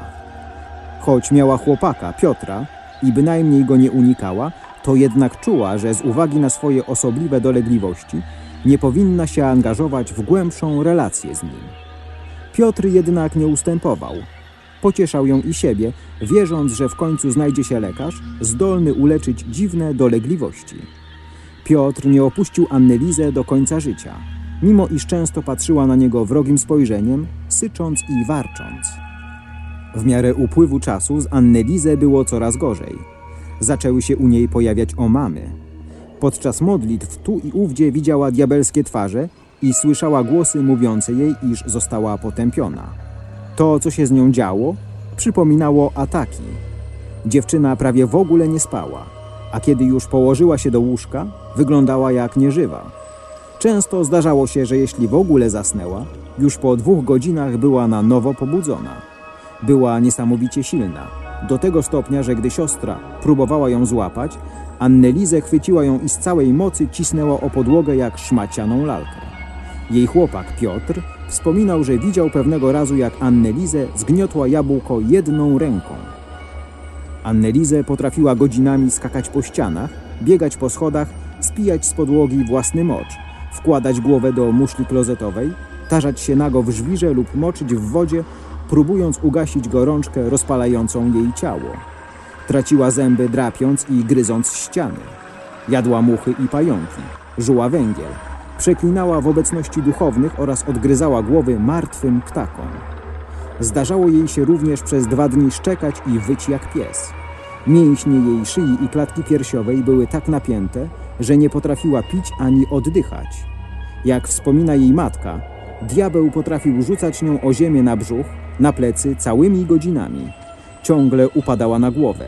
Choć miała chłopaka, Piotra, i bynajmniej go nie unikała, to jednak czuła, że z uwagi na swoje osobliwe dolegliwości nie powinna się angażować w głębszą relację z nim. Piotr jednak nie ustępował. Pocieszał ją i siebie, wierząc, że w końcu znajdzie się lekarz zdolny uleczyć dziwne dolegliwości. Piotr nie opuścił Annelizę do końca życia, mimo iż często patrzyła na niego wrogim spojrzeniem, sycząc i warcząc. W miarę upływu czasu z Annelizę było coraz gorzej. Zaczęły się u niej pojawiać omamy. Podczas modlitw tu i ówdzie widziała diabelskie twarze i słyszała głosy mówiące jej, iż została potępiona. To, co się z nią działo, przypominało ataki. Dziewczyna prawie w ogóle nie spała, a kiedy już położyła się do łóżka, wyglądała jak nieżywa. Często zdarzało się, że jeśli w ogóle zasnęła, już po dwóch godzinach była na nowo pobudzona. Była niesamowicie silna, do tego stopnia, że gdy siostra próbowała ją złapać, Annelizę chwyciła ją i z całej mocy cisnęła o podłogę jak szmacianą lalkę. Jej chłopak Piotr wspominał, że widział pewnego razu, jak Annelizę zgniotła jabłko jedną ręką. Annelizę potrafiła godzinami skakać po ścianach, biegać po schodach, spijać z podłogi własny mocz, wkładać głowę do muszli klozetowej, tarzać się nago w żwirze lub moczyć w wodzie, próbując ugasić gorączkę rozpalającą jej ciało. Traciła zęby drapiąc i gryząc ściany. Jadła muchy i pająki, żuła węgiel. Przeklinała w obecności duchownych oraz odgryzała głowy martwym ptakom. Zdarzało jej się również przez dwa dni szczekać i wyć jak pies. Mięśnie jej szyi i klatki piersiowej były tak napięte, że nie potrafiła pić ani oddychać. Jak wspomina jej matka, diabeł potrafił rzucać nią o ziemię na brzuch, na plecy całymi godzinami. Ciągle upadała na głowę.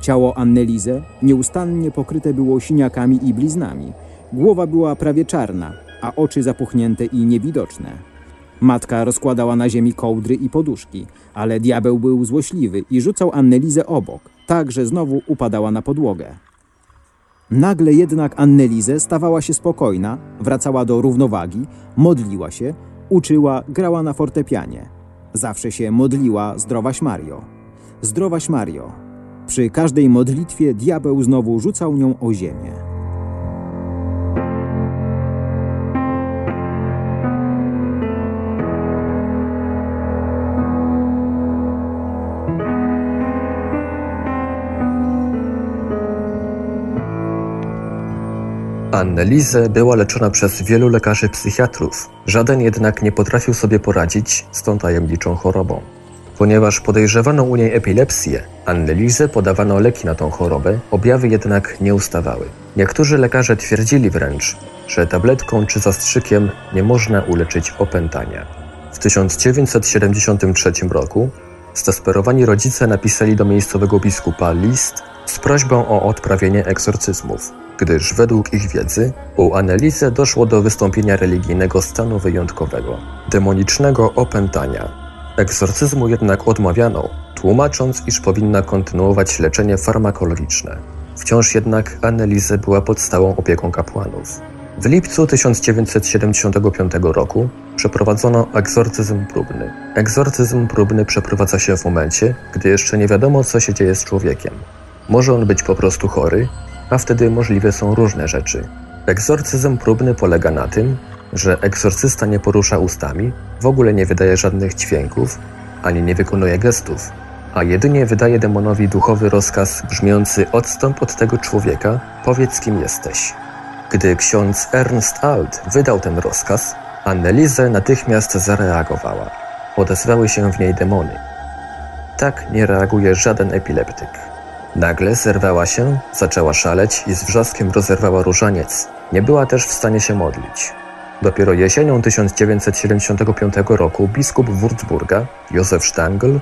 Ciało Annelize nieustannie pokryte było siniakami i bliznami. Głowa była prawie czarna, a oczy zapuchnięte i niewidoczne. Matka rozkładała na ziemi kołdry i poduszki, ale diabeł był złośliwy i rzucał Annelizę obok, tak że znowu upadała na podłogę. Nagle jednak Annelizę stawała się spokojna, wracała do równowagi, modliła się, uczyła, grała na fortepianie. Zawsze się modliła zdrowaś Mario. Zdrowaś Mario. Przy każdej modlitwie diabeł znowu rzucał nią o ziemię. Annelize była leczona przez wielu lekarzy psychiatrów. Żaden jednak nie potrafił sobie poradzić z tą tajemniczą chorobą. Ponieważ podejrzewano u niej epilepsję, Annelize podawano leki na tą chorobę, objawy jednak nie ustawały. Niektórzy lekarze twierdzili wręcz, że tabletką czy zastrzykiem nie można uleczyć opętania. W 1973 roku zdesperowani rodzice napisali do miejscowego biskupa list z prośbą o odprawienie egzorcyzmów, gdyż według ich wiedzy u Annelize doszło do wystąpienia religijnego stanu wyjątkowego, demonicznego opętania. Egzorcyzmu jednak odmawiano, tłumacząc, iż powinna kontynuować leczenie farmakologiczne. Wciąż jednak Annelize była pod stałą opieką kapłanów. W lipcu 1975 roku przeprowadzono egzorcyzm próbny. Egzorcyzm próbny przeprowadza się w momencie, gdy jeszcze nie wiadomo, co się dzieje z człowiekiem. Może on być po prostu chory, a wtedy możliwe są różne rzeczy. Egzorcyzm próbny polega na tym, że egzorcysta nie porusza ustami, w ogóle nie wydaje żadnych dźwięków, ani nie wykonuje gestów, a jedynie wydaje demonowi duchowy rozkaz brzmiący odstąp od tego człowieka, powiedz kim jesteś. Gdy ksiądz Ernst Alt wydał ten rozkaz, Annelize natychmiast zareagowała. Odezwały się w niej demony. Tak nie reaguje żaden epileptyk. Nagle zerwała się, zaczęła szaleć i z wrzaskiem rozerwała różaniec. Nie była też w stanie się modlić. Dopiero jesienią 1975 roku biskup Würzburga, Józef Stangl,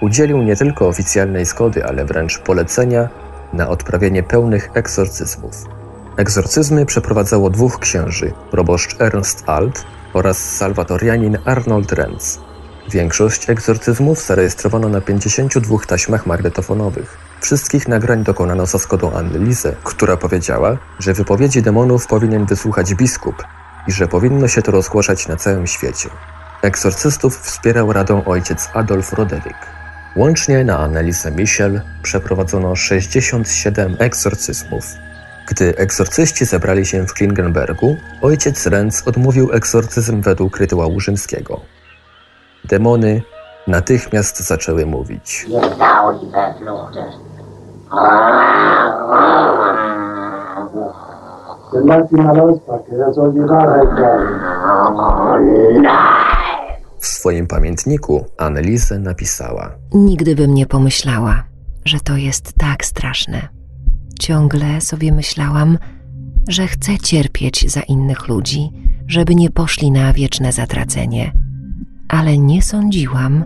udzielił nie tylko oficjalnej zgody, ale wręcz polecenia na odprawienie pełnych egzorcyzmów. Egzorcyzmy przeprowadzało dwóch księży, proboszcz Ernst Alt oraz salwatorianin Arnold Renz. Większość egzorcyzmów zarejestrowano na 52 taśmach magnetofonowych. Wszystkich nagrań dokonano za zgodą Annelize, która powiedziała, że wypowiedzi demonów powinien wysłuchać biskup i że powinno się to rozgłaszać na całym świecie. Egzorcystów wspierał radą ojciec Adolf Rodewik. Łącznie na Annelise Michel przeprowadzono 67 egzorcyzmów. Gdy egzorcyści zebrali się w Klingenbergu, ojciec Renz odmówił egzorcyzm według rytuału rzymskiego. Demony natychmiast zaczęły mówić. W swoim pamiętniku Annelise napisała: Nigdy bym nie pomyślała, że to jest tak straszne. Ciągle sobie myślałam, że chcę cierpieć za innych ludzi, żeby nie poszli na wieczne zatracenie, ale nie sądziłam,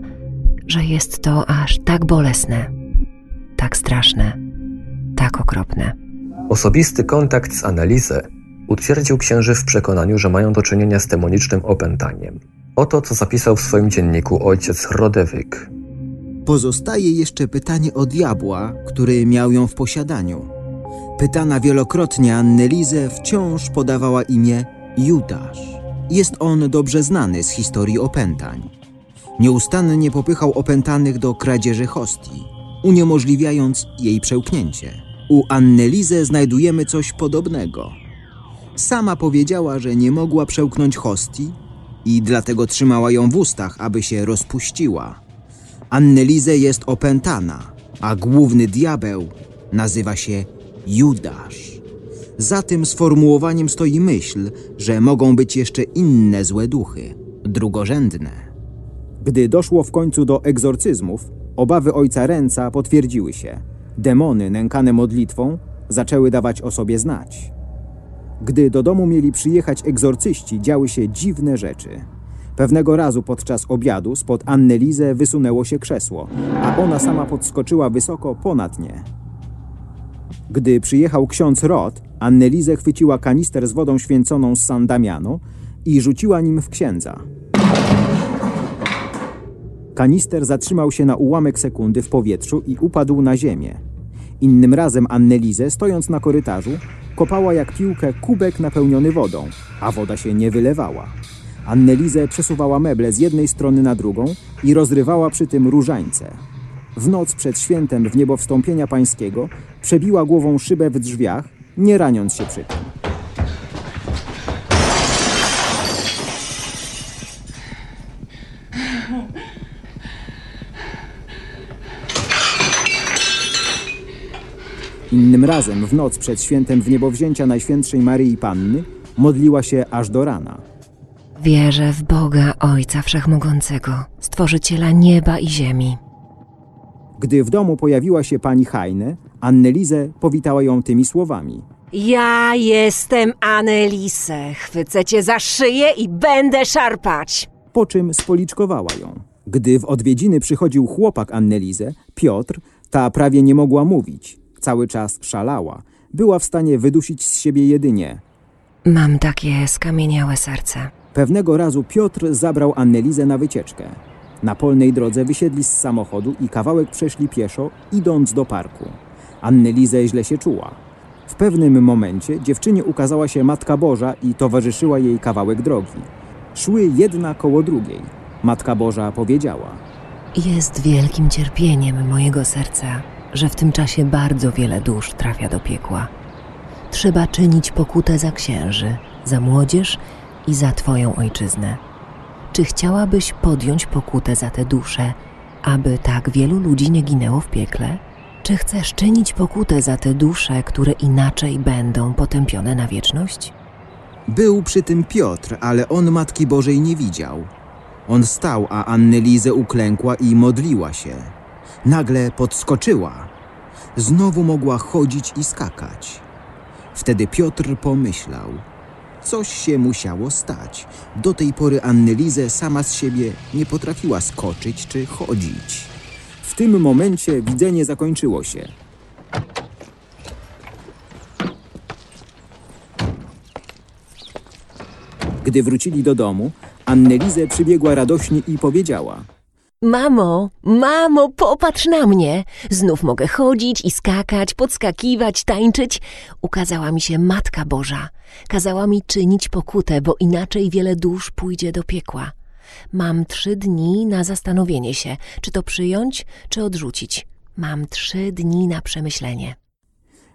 że jest to aż tak bolesne, tak straszne, tak okropne. Osobisty kontakt z Annelise utwierdził księży w przekonaniu, że mają do czynienia z demonicznym opętaniem. Oto co zapisał w swoim dzienniku ojciec Rodewyk. Pozostaje jeszcze pytanie o diabła, który miał ją w posiadaniu. Pytana wielokrotnie Annelizę wciąż podawała imię Judasz. Jest on dobrze znany z historii opętań. Nieustannie popychał opętanych do kradzieży hostii, uniemożliwiając jej przełknięcie. U Annelize znajdujemy coś podobnego. Sama powiedziała, że nie mogła przełknąć hostii i dlatego trzymała ją w ustach, aby się rozpuściła. Annelize jest opętana, a główny diabeł nazywa się Judasz. Za tym sformułowaniem stoi myśl, że mogą być jeszcze inne złe duchy, drugorzędne. Gdy doszło w końcu do egzorcyzmów, obawy ojca Ręca potwierdziły się. Demony nękane modlitwą zaczęły dawać o sobie znać. Gdy do domu mieli przyjechać egzorcyści, działy się dziwne rzeczy. Pewnego razu podczas obiadu spod Annelizę wysunęło się krzesło, a ona sama podskoczyła wysoko ponad nie. Gdy przyjechał ksiądz Rod, Annelizę chwyciła kanister z wodą święconą z San Damiano i rzuciła nim w księdza. Kanister zatrzymał się na ułamek sekundy w powietrzu i upadł na ziemię. Innym razem Annelizę, stojąc na korytarzu, kopała jak piłkę kubek napełniony wodą, a woda się nie wylewała. Annelizę przesuwała meble z jednej strony na drugą i rozrywała przy tym różańce. W noc przed świętem w niebo wstąpienia pańskiego przebiła głową szybę w drzwiach, nie raniąc się przy tym. Innym razem, w noc przed świętem wniebowzięcia Najświętszej Maryi Panny, modliła się aż do rana. Wierzę w Boga Ojca Wszechmogącego, Stworzyciela nieba i ziemi. Gdy w domu pojawiła się pani Heine, Annelize powitała ją tymi słowami. Ja jestem Annelise. Chwycę cię za szyję i będę szarpać. Po czym spoliczkowała ją. Gdy w odwiedziny przychodził chłopak Annelize, Piotr, ta prawie nie mogła mówić. Cały czas szalała. Była w stanie wydusić z siebie jedynie. Mam takie skamieniałe serce. Pewnego razu Piotr zabrał Annelizę na wycieczkę. Na polnej drodze wysiedli z samochodu i kawałek przeszli pieszo, idąc do parku. Annelize źle się czuła. W pewnym momencie dziewczynie ukazała się Matka Boża i towarzyszyła jej kawałek drogi. Szły jedna koło drugiej. Matka Boża powiedziała: Jest wielkim cierpieniem mojego serca, że w tym czasie bardzo wiele dusz trafia do piekła. Trzeba czynić pokutę za księży, za młodzież i za Twoją ojczyznę. Czy chciałabyś podjąć pokutę za te dusze, aby tak wielu ludzi nie ginęło w piekle? Czy chcesz czynić pokutę za te dusze, które inaczej będą potępione na wieczność? Był przy tym Piotr, ale on Matki Bożej nie widział. On stał, a Annelize uklękła i modliła się. Nagle podskoczyła. Znowu mogła chodzić i skakać. Wtedy Piotr pomyślał. Coś się musiało stać. Do tej pory Annelize sama z siebie nie potrafiła skoczyć czy chodzić. W tym momencie widzenie zakończyło się. Gdy wrócili do domu, Annelize przybiegła radośnie i powiedziała: Mamo, mamo, popatrz na mnie. Znów mogę chodzić i skakać, podskakiwać, tańczyć. Ukazała mi się Matka Boża. Kazała mi czynić pokutę, bo inaczej wiele dusz pójdzie do piekła. Mam trzy dni na zastanowienie się, czy to przyjąć, czy odrzucić. Mam trzy dni na przemyślenie.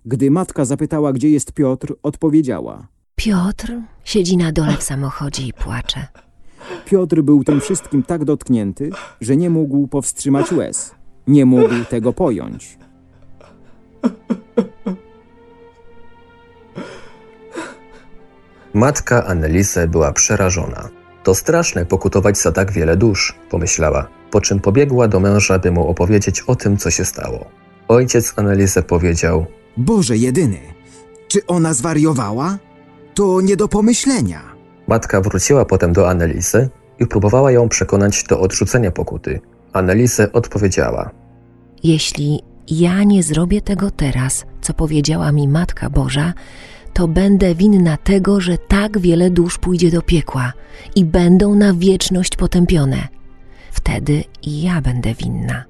Gdy matka zapytała, gdzie jest Piotr, odpowiedziała: Piotr siedzi na dole w samochodzie i płacze. Piotr był tym wszystkim tak dotknięty, że nie mógł powstrzymać łez. Nie mógł tego pojąć. Matka Annelise była przerażona. To straszne pokutować za tak wiele dusz, pomyślała, po czym pobiegła do męża, by mu opowiedzieć o tym, co się stało. Ojciec Annelise powiedział: Boże jedyny, czy ona zwariowała? To nie do pomyślenia. Matka wróciła potem do Annelise i próbowała ją przekonać do odrzucenia pokuty. Annelise odpowiedziała: Jeśli ja nie zrobię tego teraz, co powiedziała mi Matka Boża, to będę winna tego, że tak wiele dusz pójdzie do piekła i będą na wieczność potępione. Wtedy i ja będę winna.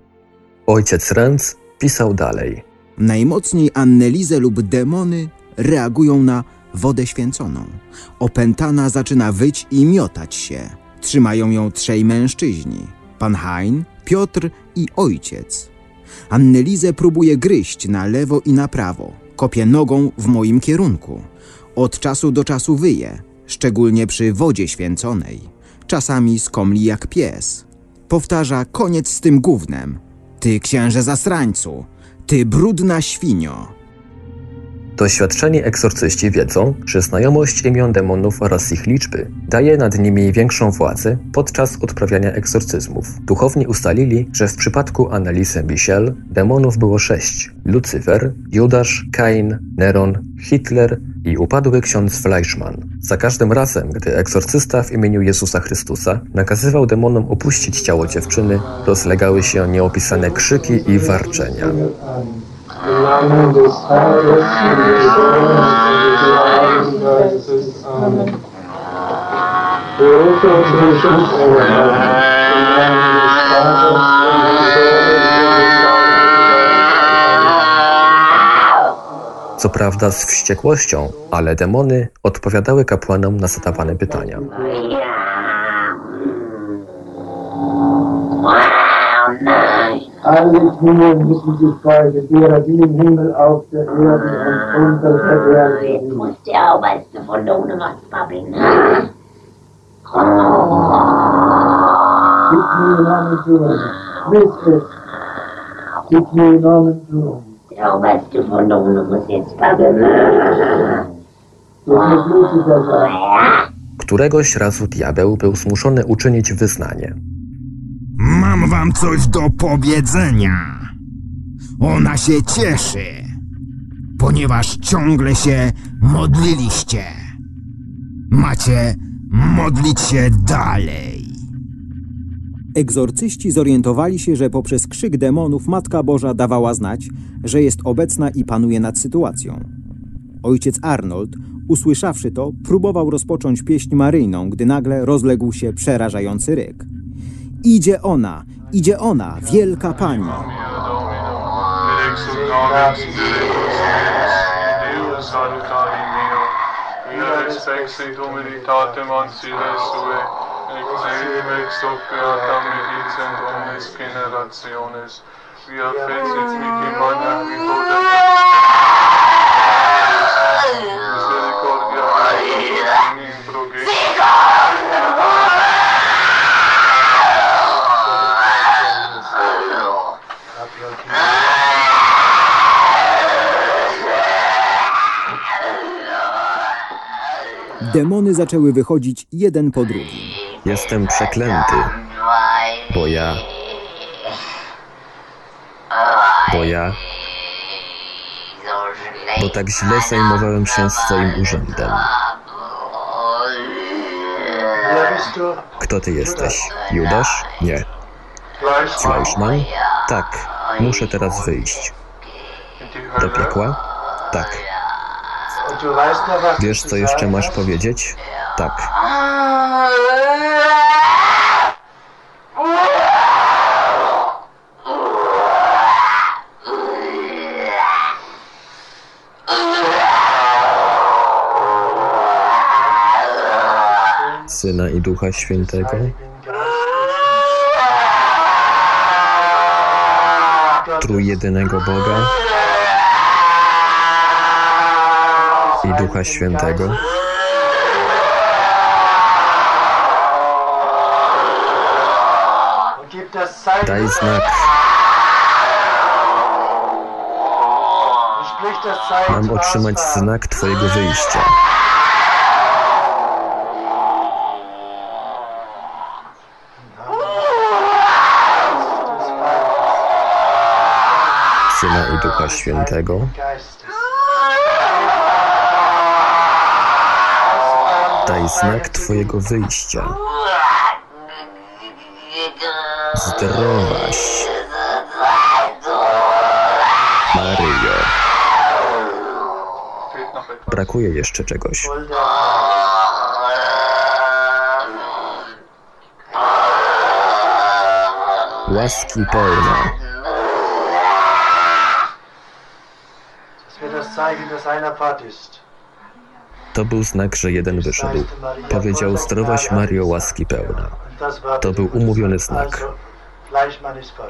Ojciec Renz pisał dalej. Najmocniej Annelize lub demony reagują na wodę święconą. Opętana zaczyna wyć i miotać się. Trzymają ją trzej mężczyźni. Pan Hein, Piotr i ojciec. Annelize próbuje gryźć na lewo i na prawo. Kopie nogą w moim kierunku. Od czasu do czasu wyje, szczególnie przy wodzie święconej. Czasami skomli jak pies. Powtarza koniec z tym gównem. Ty księże zasrańcu, ty brudna świnio. Doświadczeni egzorcyści wiedzą, że znajomość imion demonów oraz ich liczby daje nad nimi większą władzę podczas odprawiania egzorcyzmów. Duchowni ustalili, że w przypadku Annelise Michel demonów było sześć: Lucyfer, Judasz, Kain, Neron, Hitler i upadły ksiądz Fleischmann. Za każdym razem, gdy egzorcysta w imieniu Jezusa Chrystusa nakazywał demonom opuścić ciało dziewczyny, rozlegały się nieopisane krzyki i warczenia. Im Namen des Vaters und des Sohnes und des Heiligen Geistes. Amen. Berufe uns den Schutz, O Herr, im Namen des Vaters und des Sohnes und des Co prawda z wściekłością, ale demony odpowiadały kapłanom na zadawane pytania. Alle Dinge müssen sich Freude derer, die im Himmel, auf der Erde und unter der Erde Jetzt muss der von der ohne was babbeln. Gib mir Namen zu. Wisst es. Gib mir Namen zu. Der jetzt packen. Któregoś razu diabeł był zmuszony uczynić wyznanie. Mam wam coś do powiedzenia. Ona się cieszy, ponieważ ciągle się modliliście. Macie modlić się dalej. Egzorcyści zorientowali się, że poprzez krzyk demonów Matka Boża dawała znać, że jest obecna i panuje nad sytuacją. Ojciec Arnold, usłyszawszy to, próbował rozpocząć pieśń maryjną, gdy nagle rozległ się przerażający ryk. Idzie ona, idzie ona, wielka pani! Exit Demony zaczęły wychodzić jeden po drugim. Jestem przeklęty, bo ja. Bo ja. Bo tak źle zajmowałem się swoim urzędem. Kto ty jesteś? Judasz? Nie. Fleischmann? Tak. Muszę teraz wyjść. Do piekła? Tak. Wiesz, co jeszcze masz powiedzieć? Tak. Syna i Ducha Świętego? Trójjedynego Boga i Ducha Świętego? Daj znak. Mam otrzymać znak Twojego wyjścia. Syna i Ducha Świętego. Daj znak Twojego wyjścia. Zdrowaś. Maryjo. Brakuje jeszcze czegoś. Łaski pełna. Das wird das. To był znak, że jeden wyszedł. Powiedział zdrowaś Mario łaski pełna. To był umówiony znak.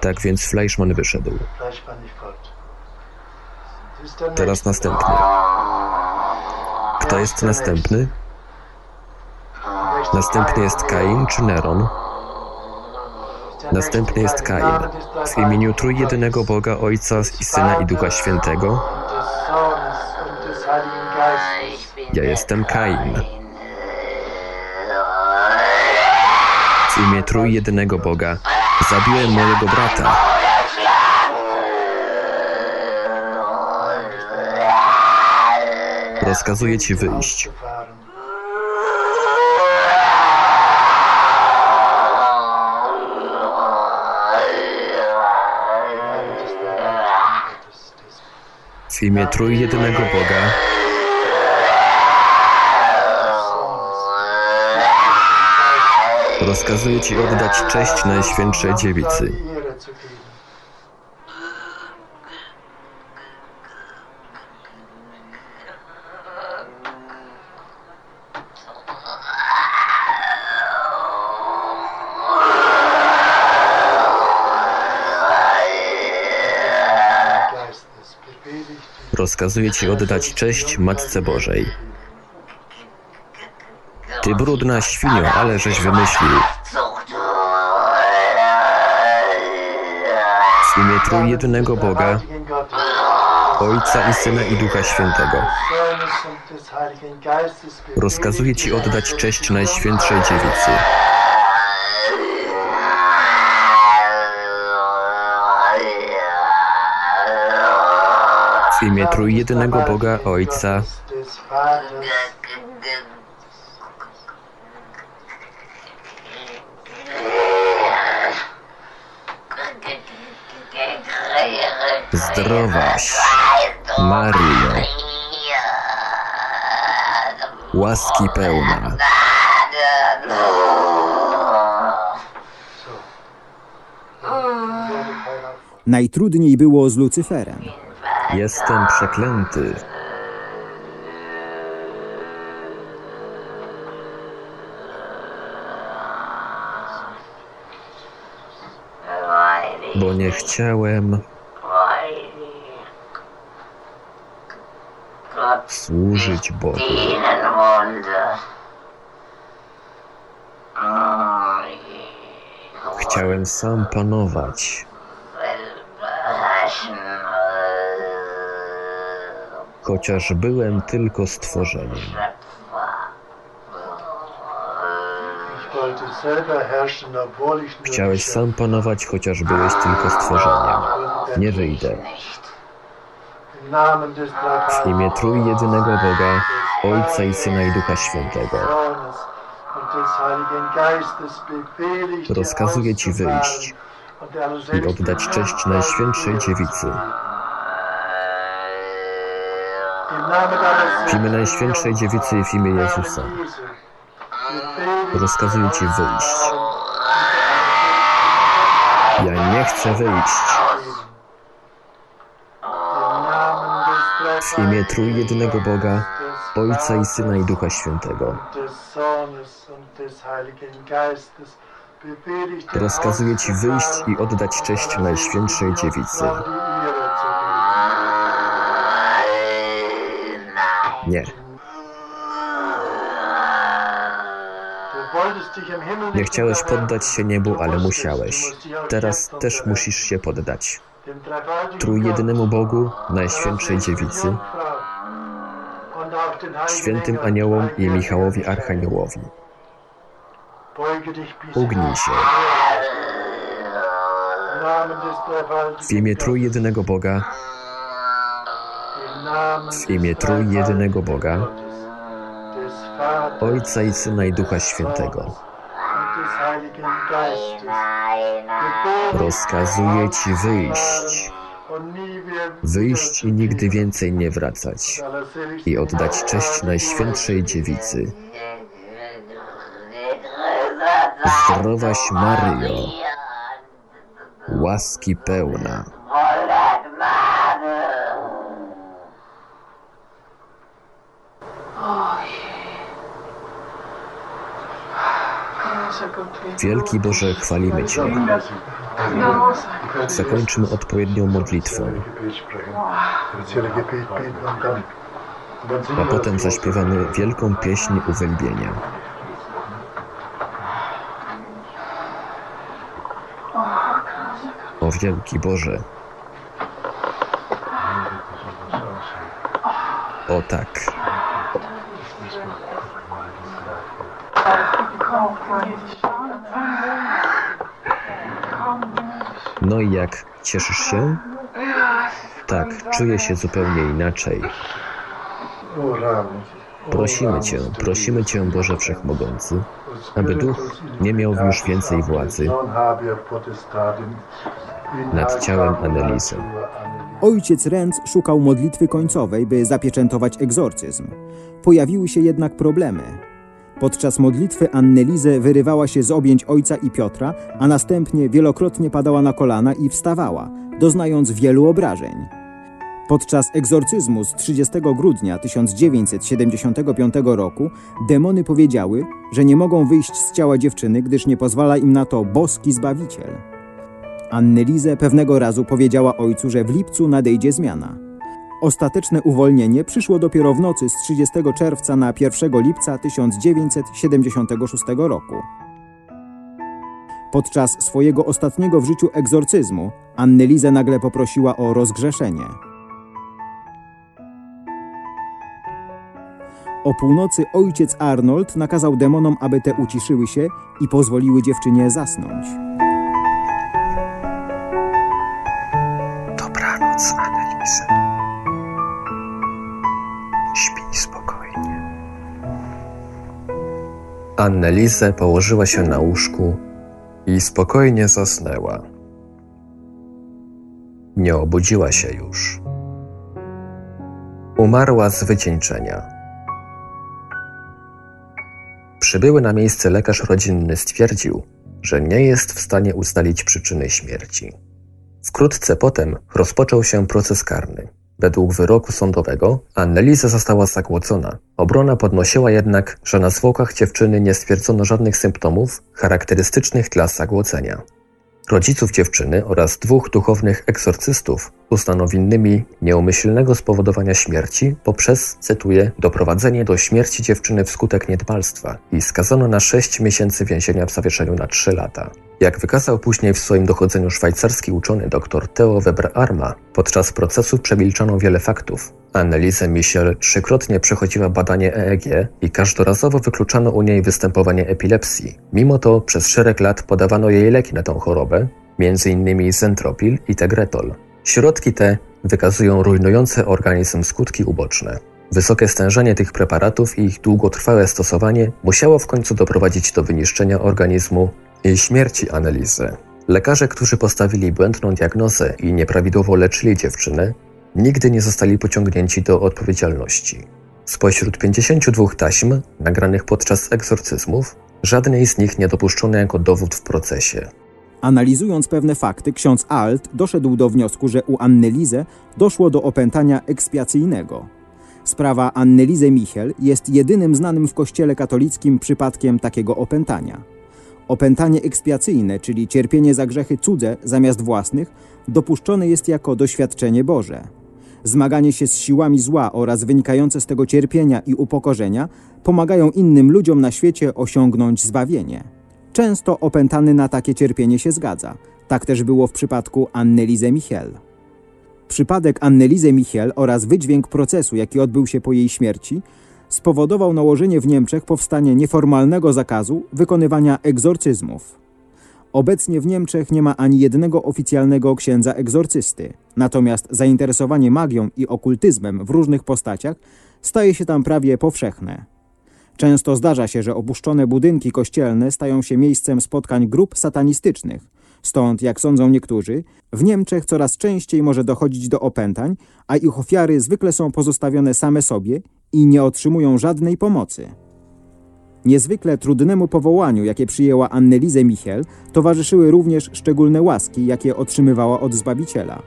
Tak więc Fleischmann wyszedł. Teraz następny. Kto jest następny? Następny jest Kain czy Neron? Następny jest Kain. W imieniu trójjedynego Boga Ojca i Syna i Ducha Świętego Ja jestem Kain. W imię trójjedynego Boga zabiłem mojego brata. Rozkazuję ci wyjść. W imię trójjedynego Boga rozkazuję ci oddać cześć Najświętszej Dziewicy. Rozkazuję ci oddać cześć Matce Bożej. Ty brudna świnio, ale żeś wymyślił. W imię trójjedynego Boga. Ojca i Syna i Ducha Świętego. Rozkazuję Ci oddać cześć Najświętszej Dziewicy. W imię Trójjedynego Boga Ojca, zdrowaś, Maryjo, łaski pełna. Najtrudniej było z Lucyferem. Jestem przeklęty. Bo nie chciałem służyć Bogu. Chciałem sam panować. Chociaż byłem tylko stworzeniem. Chciałeś sam panować, chociaż byłeś tylko stworzeniem. Nie wyjdę. W imię Trójjedynego Boga, Ojca i Syna i Ducha Świętego. Rozkazuję Ci wyjść i oddać cześć Najświętszej Dziewicy. W imię Najświętszej Dziewicy i w imię Jezusa. Rozkazuję Ci wyjść. Ja nie chcę wyjść. W imię Trójjedynego Boga, Ojca i Syna i Ducha Świętego. Rozkazuję Ci wyjść i oddać cześć Najświętszej Dziewicy. Nie. Nie chciałeś poddać się niebu, ale musiałeś. Teraz też musisz się poddać. Trójjedynemu Bogu, Najświętszej Dziewicy, świętym aniołom i Michałowi Archaniołowi. Ugnij się. W imię Trójjedynego Boga, w imię Trójjedynego Boga, Ojca i Syna i Ducha Świętego. Rozkazuję Ci wyjść. Wyjść i nigdy więcej nie wracać. I oddać cześć Najświętszej Dziewicy. Zdrowaś Maryjo, łaski pełna. Wielki Boże, chwalimy Cię. Zakończmy odpowiednią modlitwą, a potem zaśpiewamy wielką pieśń uwielbienia. O wielki Boże. O tak. No i jak? Cieszysz się? Tak, czuję się zupełnie inaczej. Prosimy Cię, prosimy Cię, Boże Wszechmogący, aby Duch nie miał już więcej władzy nad ciałem Anelizy. Ojciec Renz szukał modlitwy końcowej, by zapieczętować egzorcyzm. Pojawiły się jednak problemy. Podczas modlitwy Annelizę wyrywała się z objęć ojca i Piotra, a następnie wielokrotnie padała na kolana i wstawała, doznając wielu obrażeń. Podczas egzorcyzmu z 30 grudnia 1975 roku demony powiedziały, że nie mogą wyjść z ciała dziewczyny, gdyż nie pozwala im na to boski Zbawiciel. Annelizę pewnego razu powiedziała ojcu, że w lipcu nadejdzie zmiana. Ostateczne uwolnienie przyszło dopiero w nocy z 30 czerwca na 1 lipca 1976 roku. Podczas swojego ostatniego w życiu egzorcyzmu Annelise nagle poprosiła o rozgrzeszenie. O północy ojciec Arnold nakazał demonom, aby te uciszyły się i pozwoliły dziewczynie zasnąć. Dobranoc, Annelise. Śpij spokojnie. Anneliese położyła się na łóżku i spokojnie zasnęła. Nie obudziła się już. Umarła z wycieńczenia. Przybyły na miejsce lekarz rodzinny stwierdził, że nie jest w stanie ustalić przyczyny śmierci. Wkrótce potem rozpoczął się proces karny. Według wyroku sądowego Anneliza została zagłodzona. Obrona podnosiła jednak, że na zwłokach dziewczyny nie stwierdzono żadnych symptomów charakterystycznych dla zagłodzenia. Rodziców dziewczyny oraz dwóch duchownych egzorcystów uznano winnymi nieumyślnego spowodowania śmierci poprzez, cytuję, doprowadzenie do śmierci dziewczyny wskutek niedbalstwa i skazano na 6 miesięcy więzienia w zawieszeniu na 3 lata. Jak wykazał później w swoim dochodzeniu szwajcarski uczony dr Theo Weber-Arma, podczas procesu przemilczano wiele faktów. Annelise Michel trzykrotnie przechodziła badanie EEG i każdorazowo wykluczano u niej występowanie epilepsji. Mimo to przez szereg lat podawano jej leki na tą chorobę, m.in. Zentropil i Tegretol. Środki te wykazują rujnujące organizm skutki uboczne. Wysokie stężenie tych preparatów i ich długotrwałe stosowanie musiało w końcu doprowadzić do wyniszczenia organizmu i śmierci Annelizy. Lekarze, którzy postawili błędną diagnozę i nieprawidłowo leczyli dziewczynę, nigdy nie zostali pociągnięci do odpowiedzialności. Spośród 52 taśm nagranych podczas egzorcyzmów, żadnej z nich nie dopuszczono jako dowód w procesie. Analizując pewne fakty, ksiądz Alt doszedł do wniosku, że u Annelize doszło do opętania ekspiacyjnego. Sprawa Annelize Michel jest jedynym znanym w kościele katolickim przypadkiem takiego opętania. Opętanie ekspiacyjne, czyli cierpienie za grzechy cudze zamiast własnych, dopuszczone jest jako doświadczenie Boże. Zmaganie się z siłami zła oraz wynikające z tego cierpienia i upokorzenia pomagają innym ludziom na świecie osiągnąć zbawienie. Często opętany na takie cierpienie się zgadza. Tak też było w przypadku Annelize Michel. Przypadek Annelize Michel oraz wydźwięk procesu, jaki odbył się po jej śmierci, spowodował nałożenie w Niemczech powstanie nieformalnego zakazu wykonywania egzorcyzmów. Obecnie w Niemczech nie ma ani jednego oficjalnego księdza egzorcysty, natomiast zainteresowanie magią i okultyzmem w różnych postaciach staje się tam prawie powszechne. Często zdarza się, że opuszczone budynki kościelne stają się miejscem spotkań grup satanistycznych. Stąd, jak sądzą niektórzy, w Niemczech coraz częściej może dochodzić do opętań, a ich ofiary zwykle są pozostawione same sobie i nie otrzymują żadnej pomocy. Niezwykle trudnemu powołaniu, jakie przyjęła Annelize Michel, towarzyszyły również szczególne łaski, jakie otrzymywała od Zbawiciela.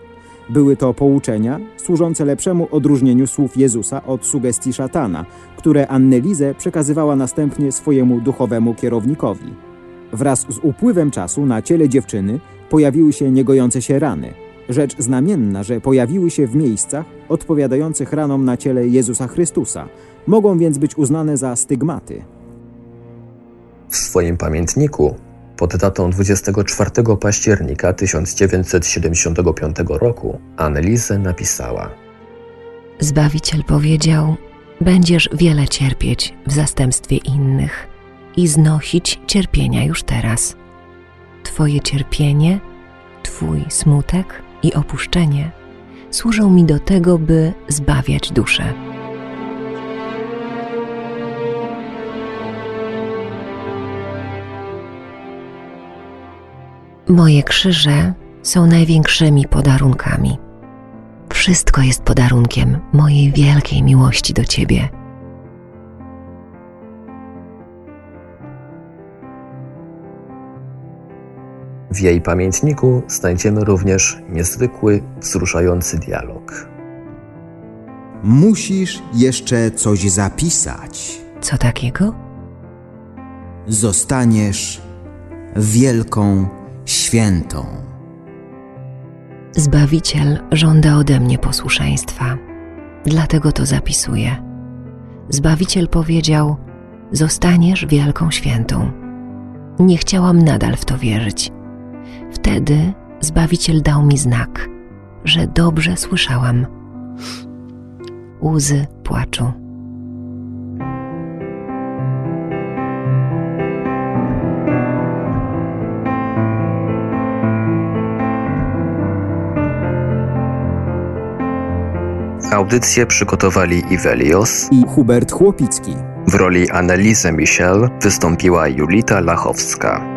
Były to pouczenia służące lepszemu odróżnieniu słów Jezusa od sugestii szatana, które Annelize przekazywała następnie swojemu duchowemu kierownikowi. Wraz z upływem czasu na ciele dziewczyny pojawiły się niegojące się rany. Rzecz znamienna, że pojawiły się w miejscach odpowiadających ranom na ciele Jezusa Chrystusa. Mogą więc być uznane za stygmaty. W swoim pamiętniku pod datą 24 października 1975 roku Annelise napisała Zbawiciel powiedział, będziesz wiele cierpieć w zastępstwie innych i znosić cierpienia już teraz. Twoje cierpienie, Twój smutek i opuszczenie służą mi do tego, by zbawiać duszę. Moje krzyże są największymi podarunkami. Wszystko jest podarunkiem mojej wielkiej miłości do Ciebie. W jej pamiętniku znajdziemy również niezwykły, wzruszający dialog. Musisz jeszcze coś zapisać. Co takiego? Zostaniesz wielką świętą. Zbawiciel żąda ode mnie posłuszeństwa, dlatego to zapisuję. Zbawiciel powiedział: Zostaniesz wielką świętą. Nie chciałam nadal w to wierzyć. Wtedy Zbawiciel dał mi znak, że dobrze słyszałam. Łzy płaczu. Audycję przygotowali Iwelios i Hubert Chłopicki. W roli Annelise Michel wystąpiła Julita Lachowska.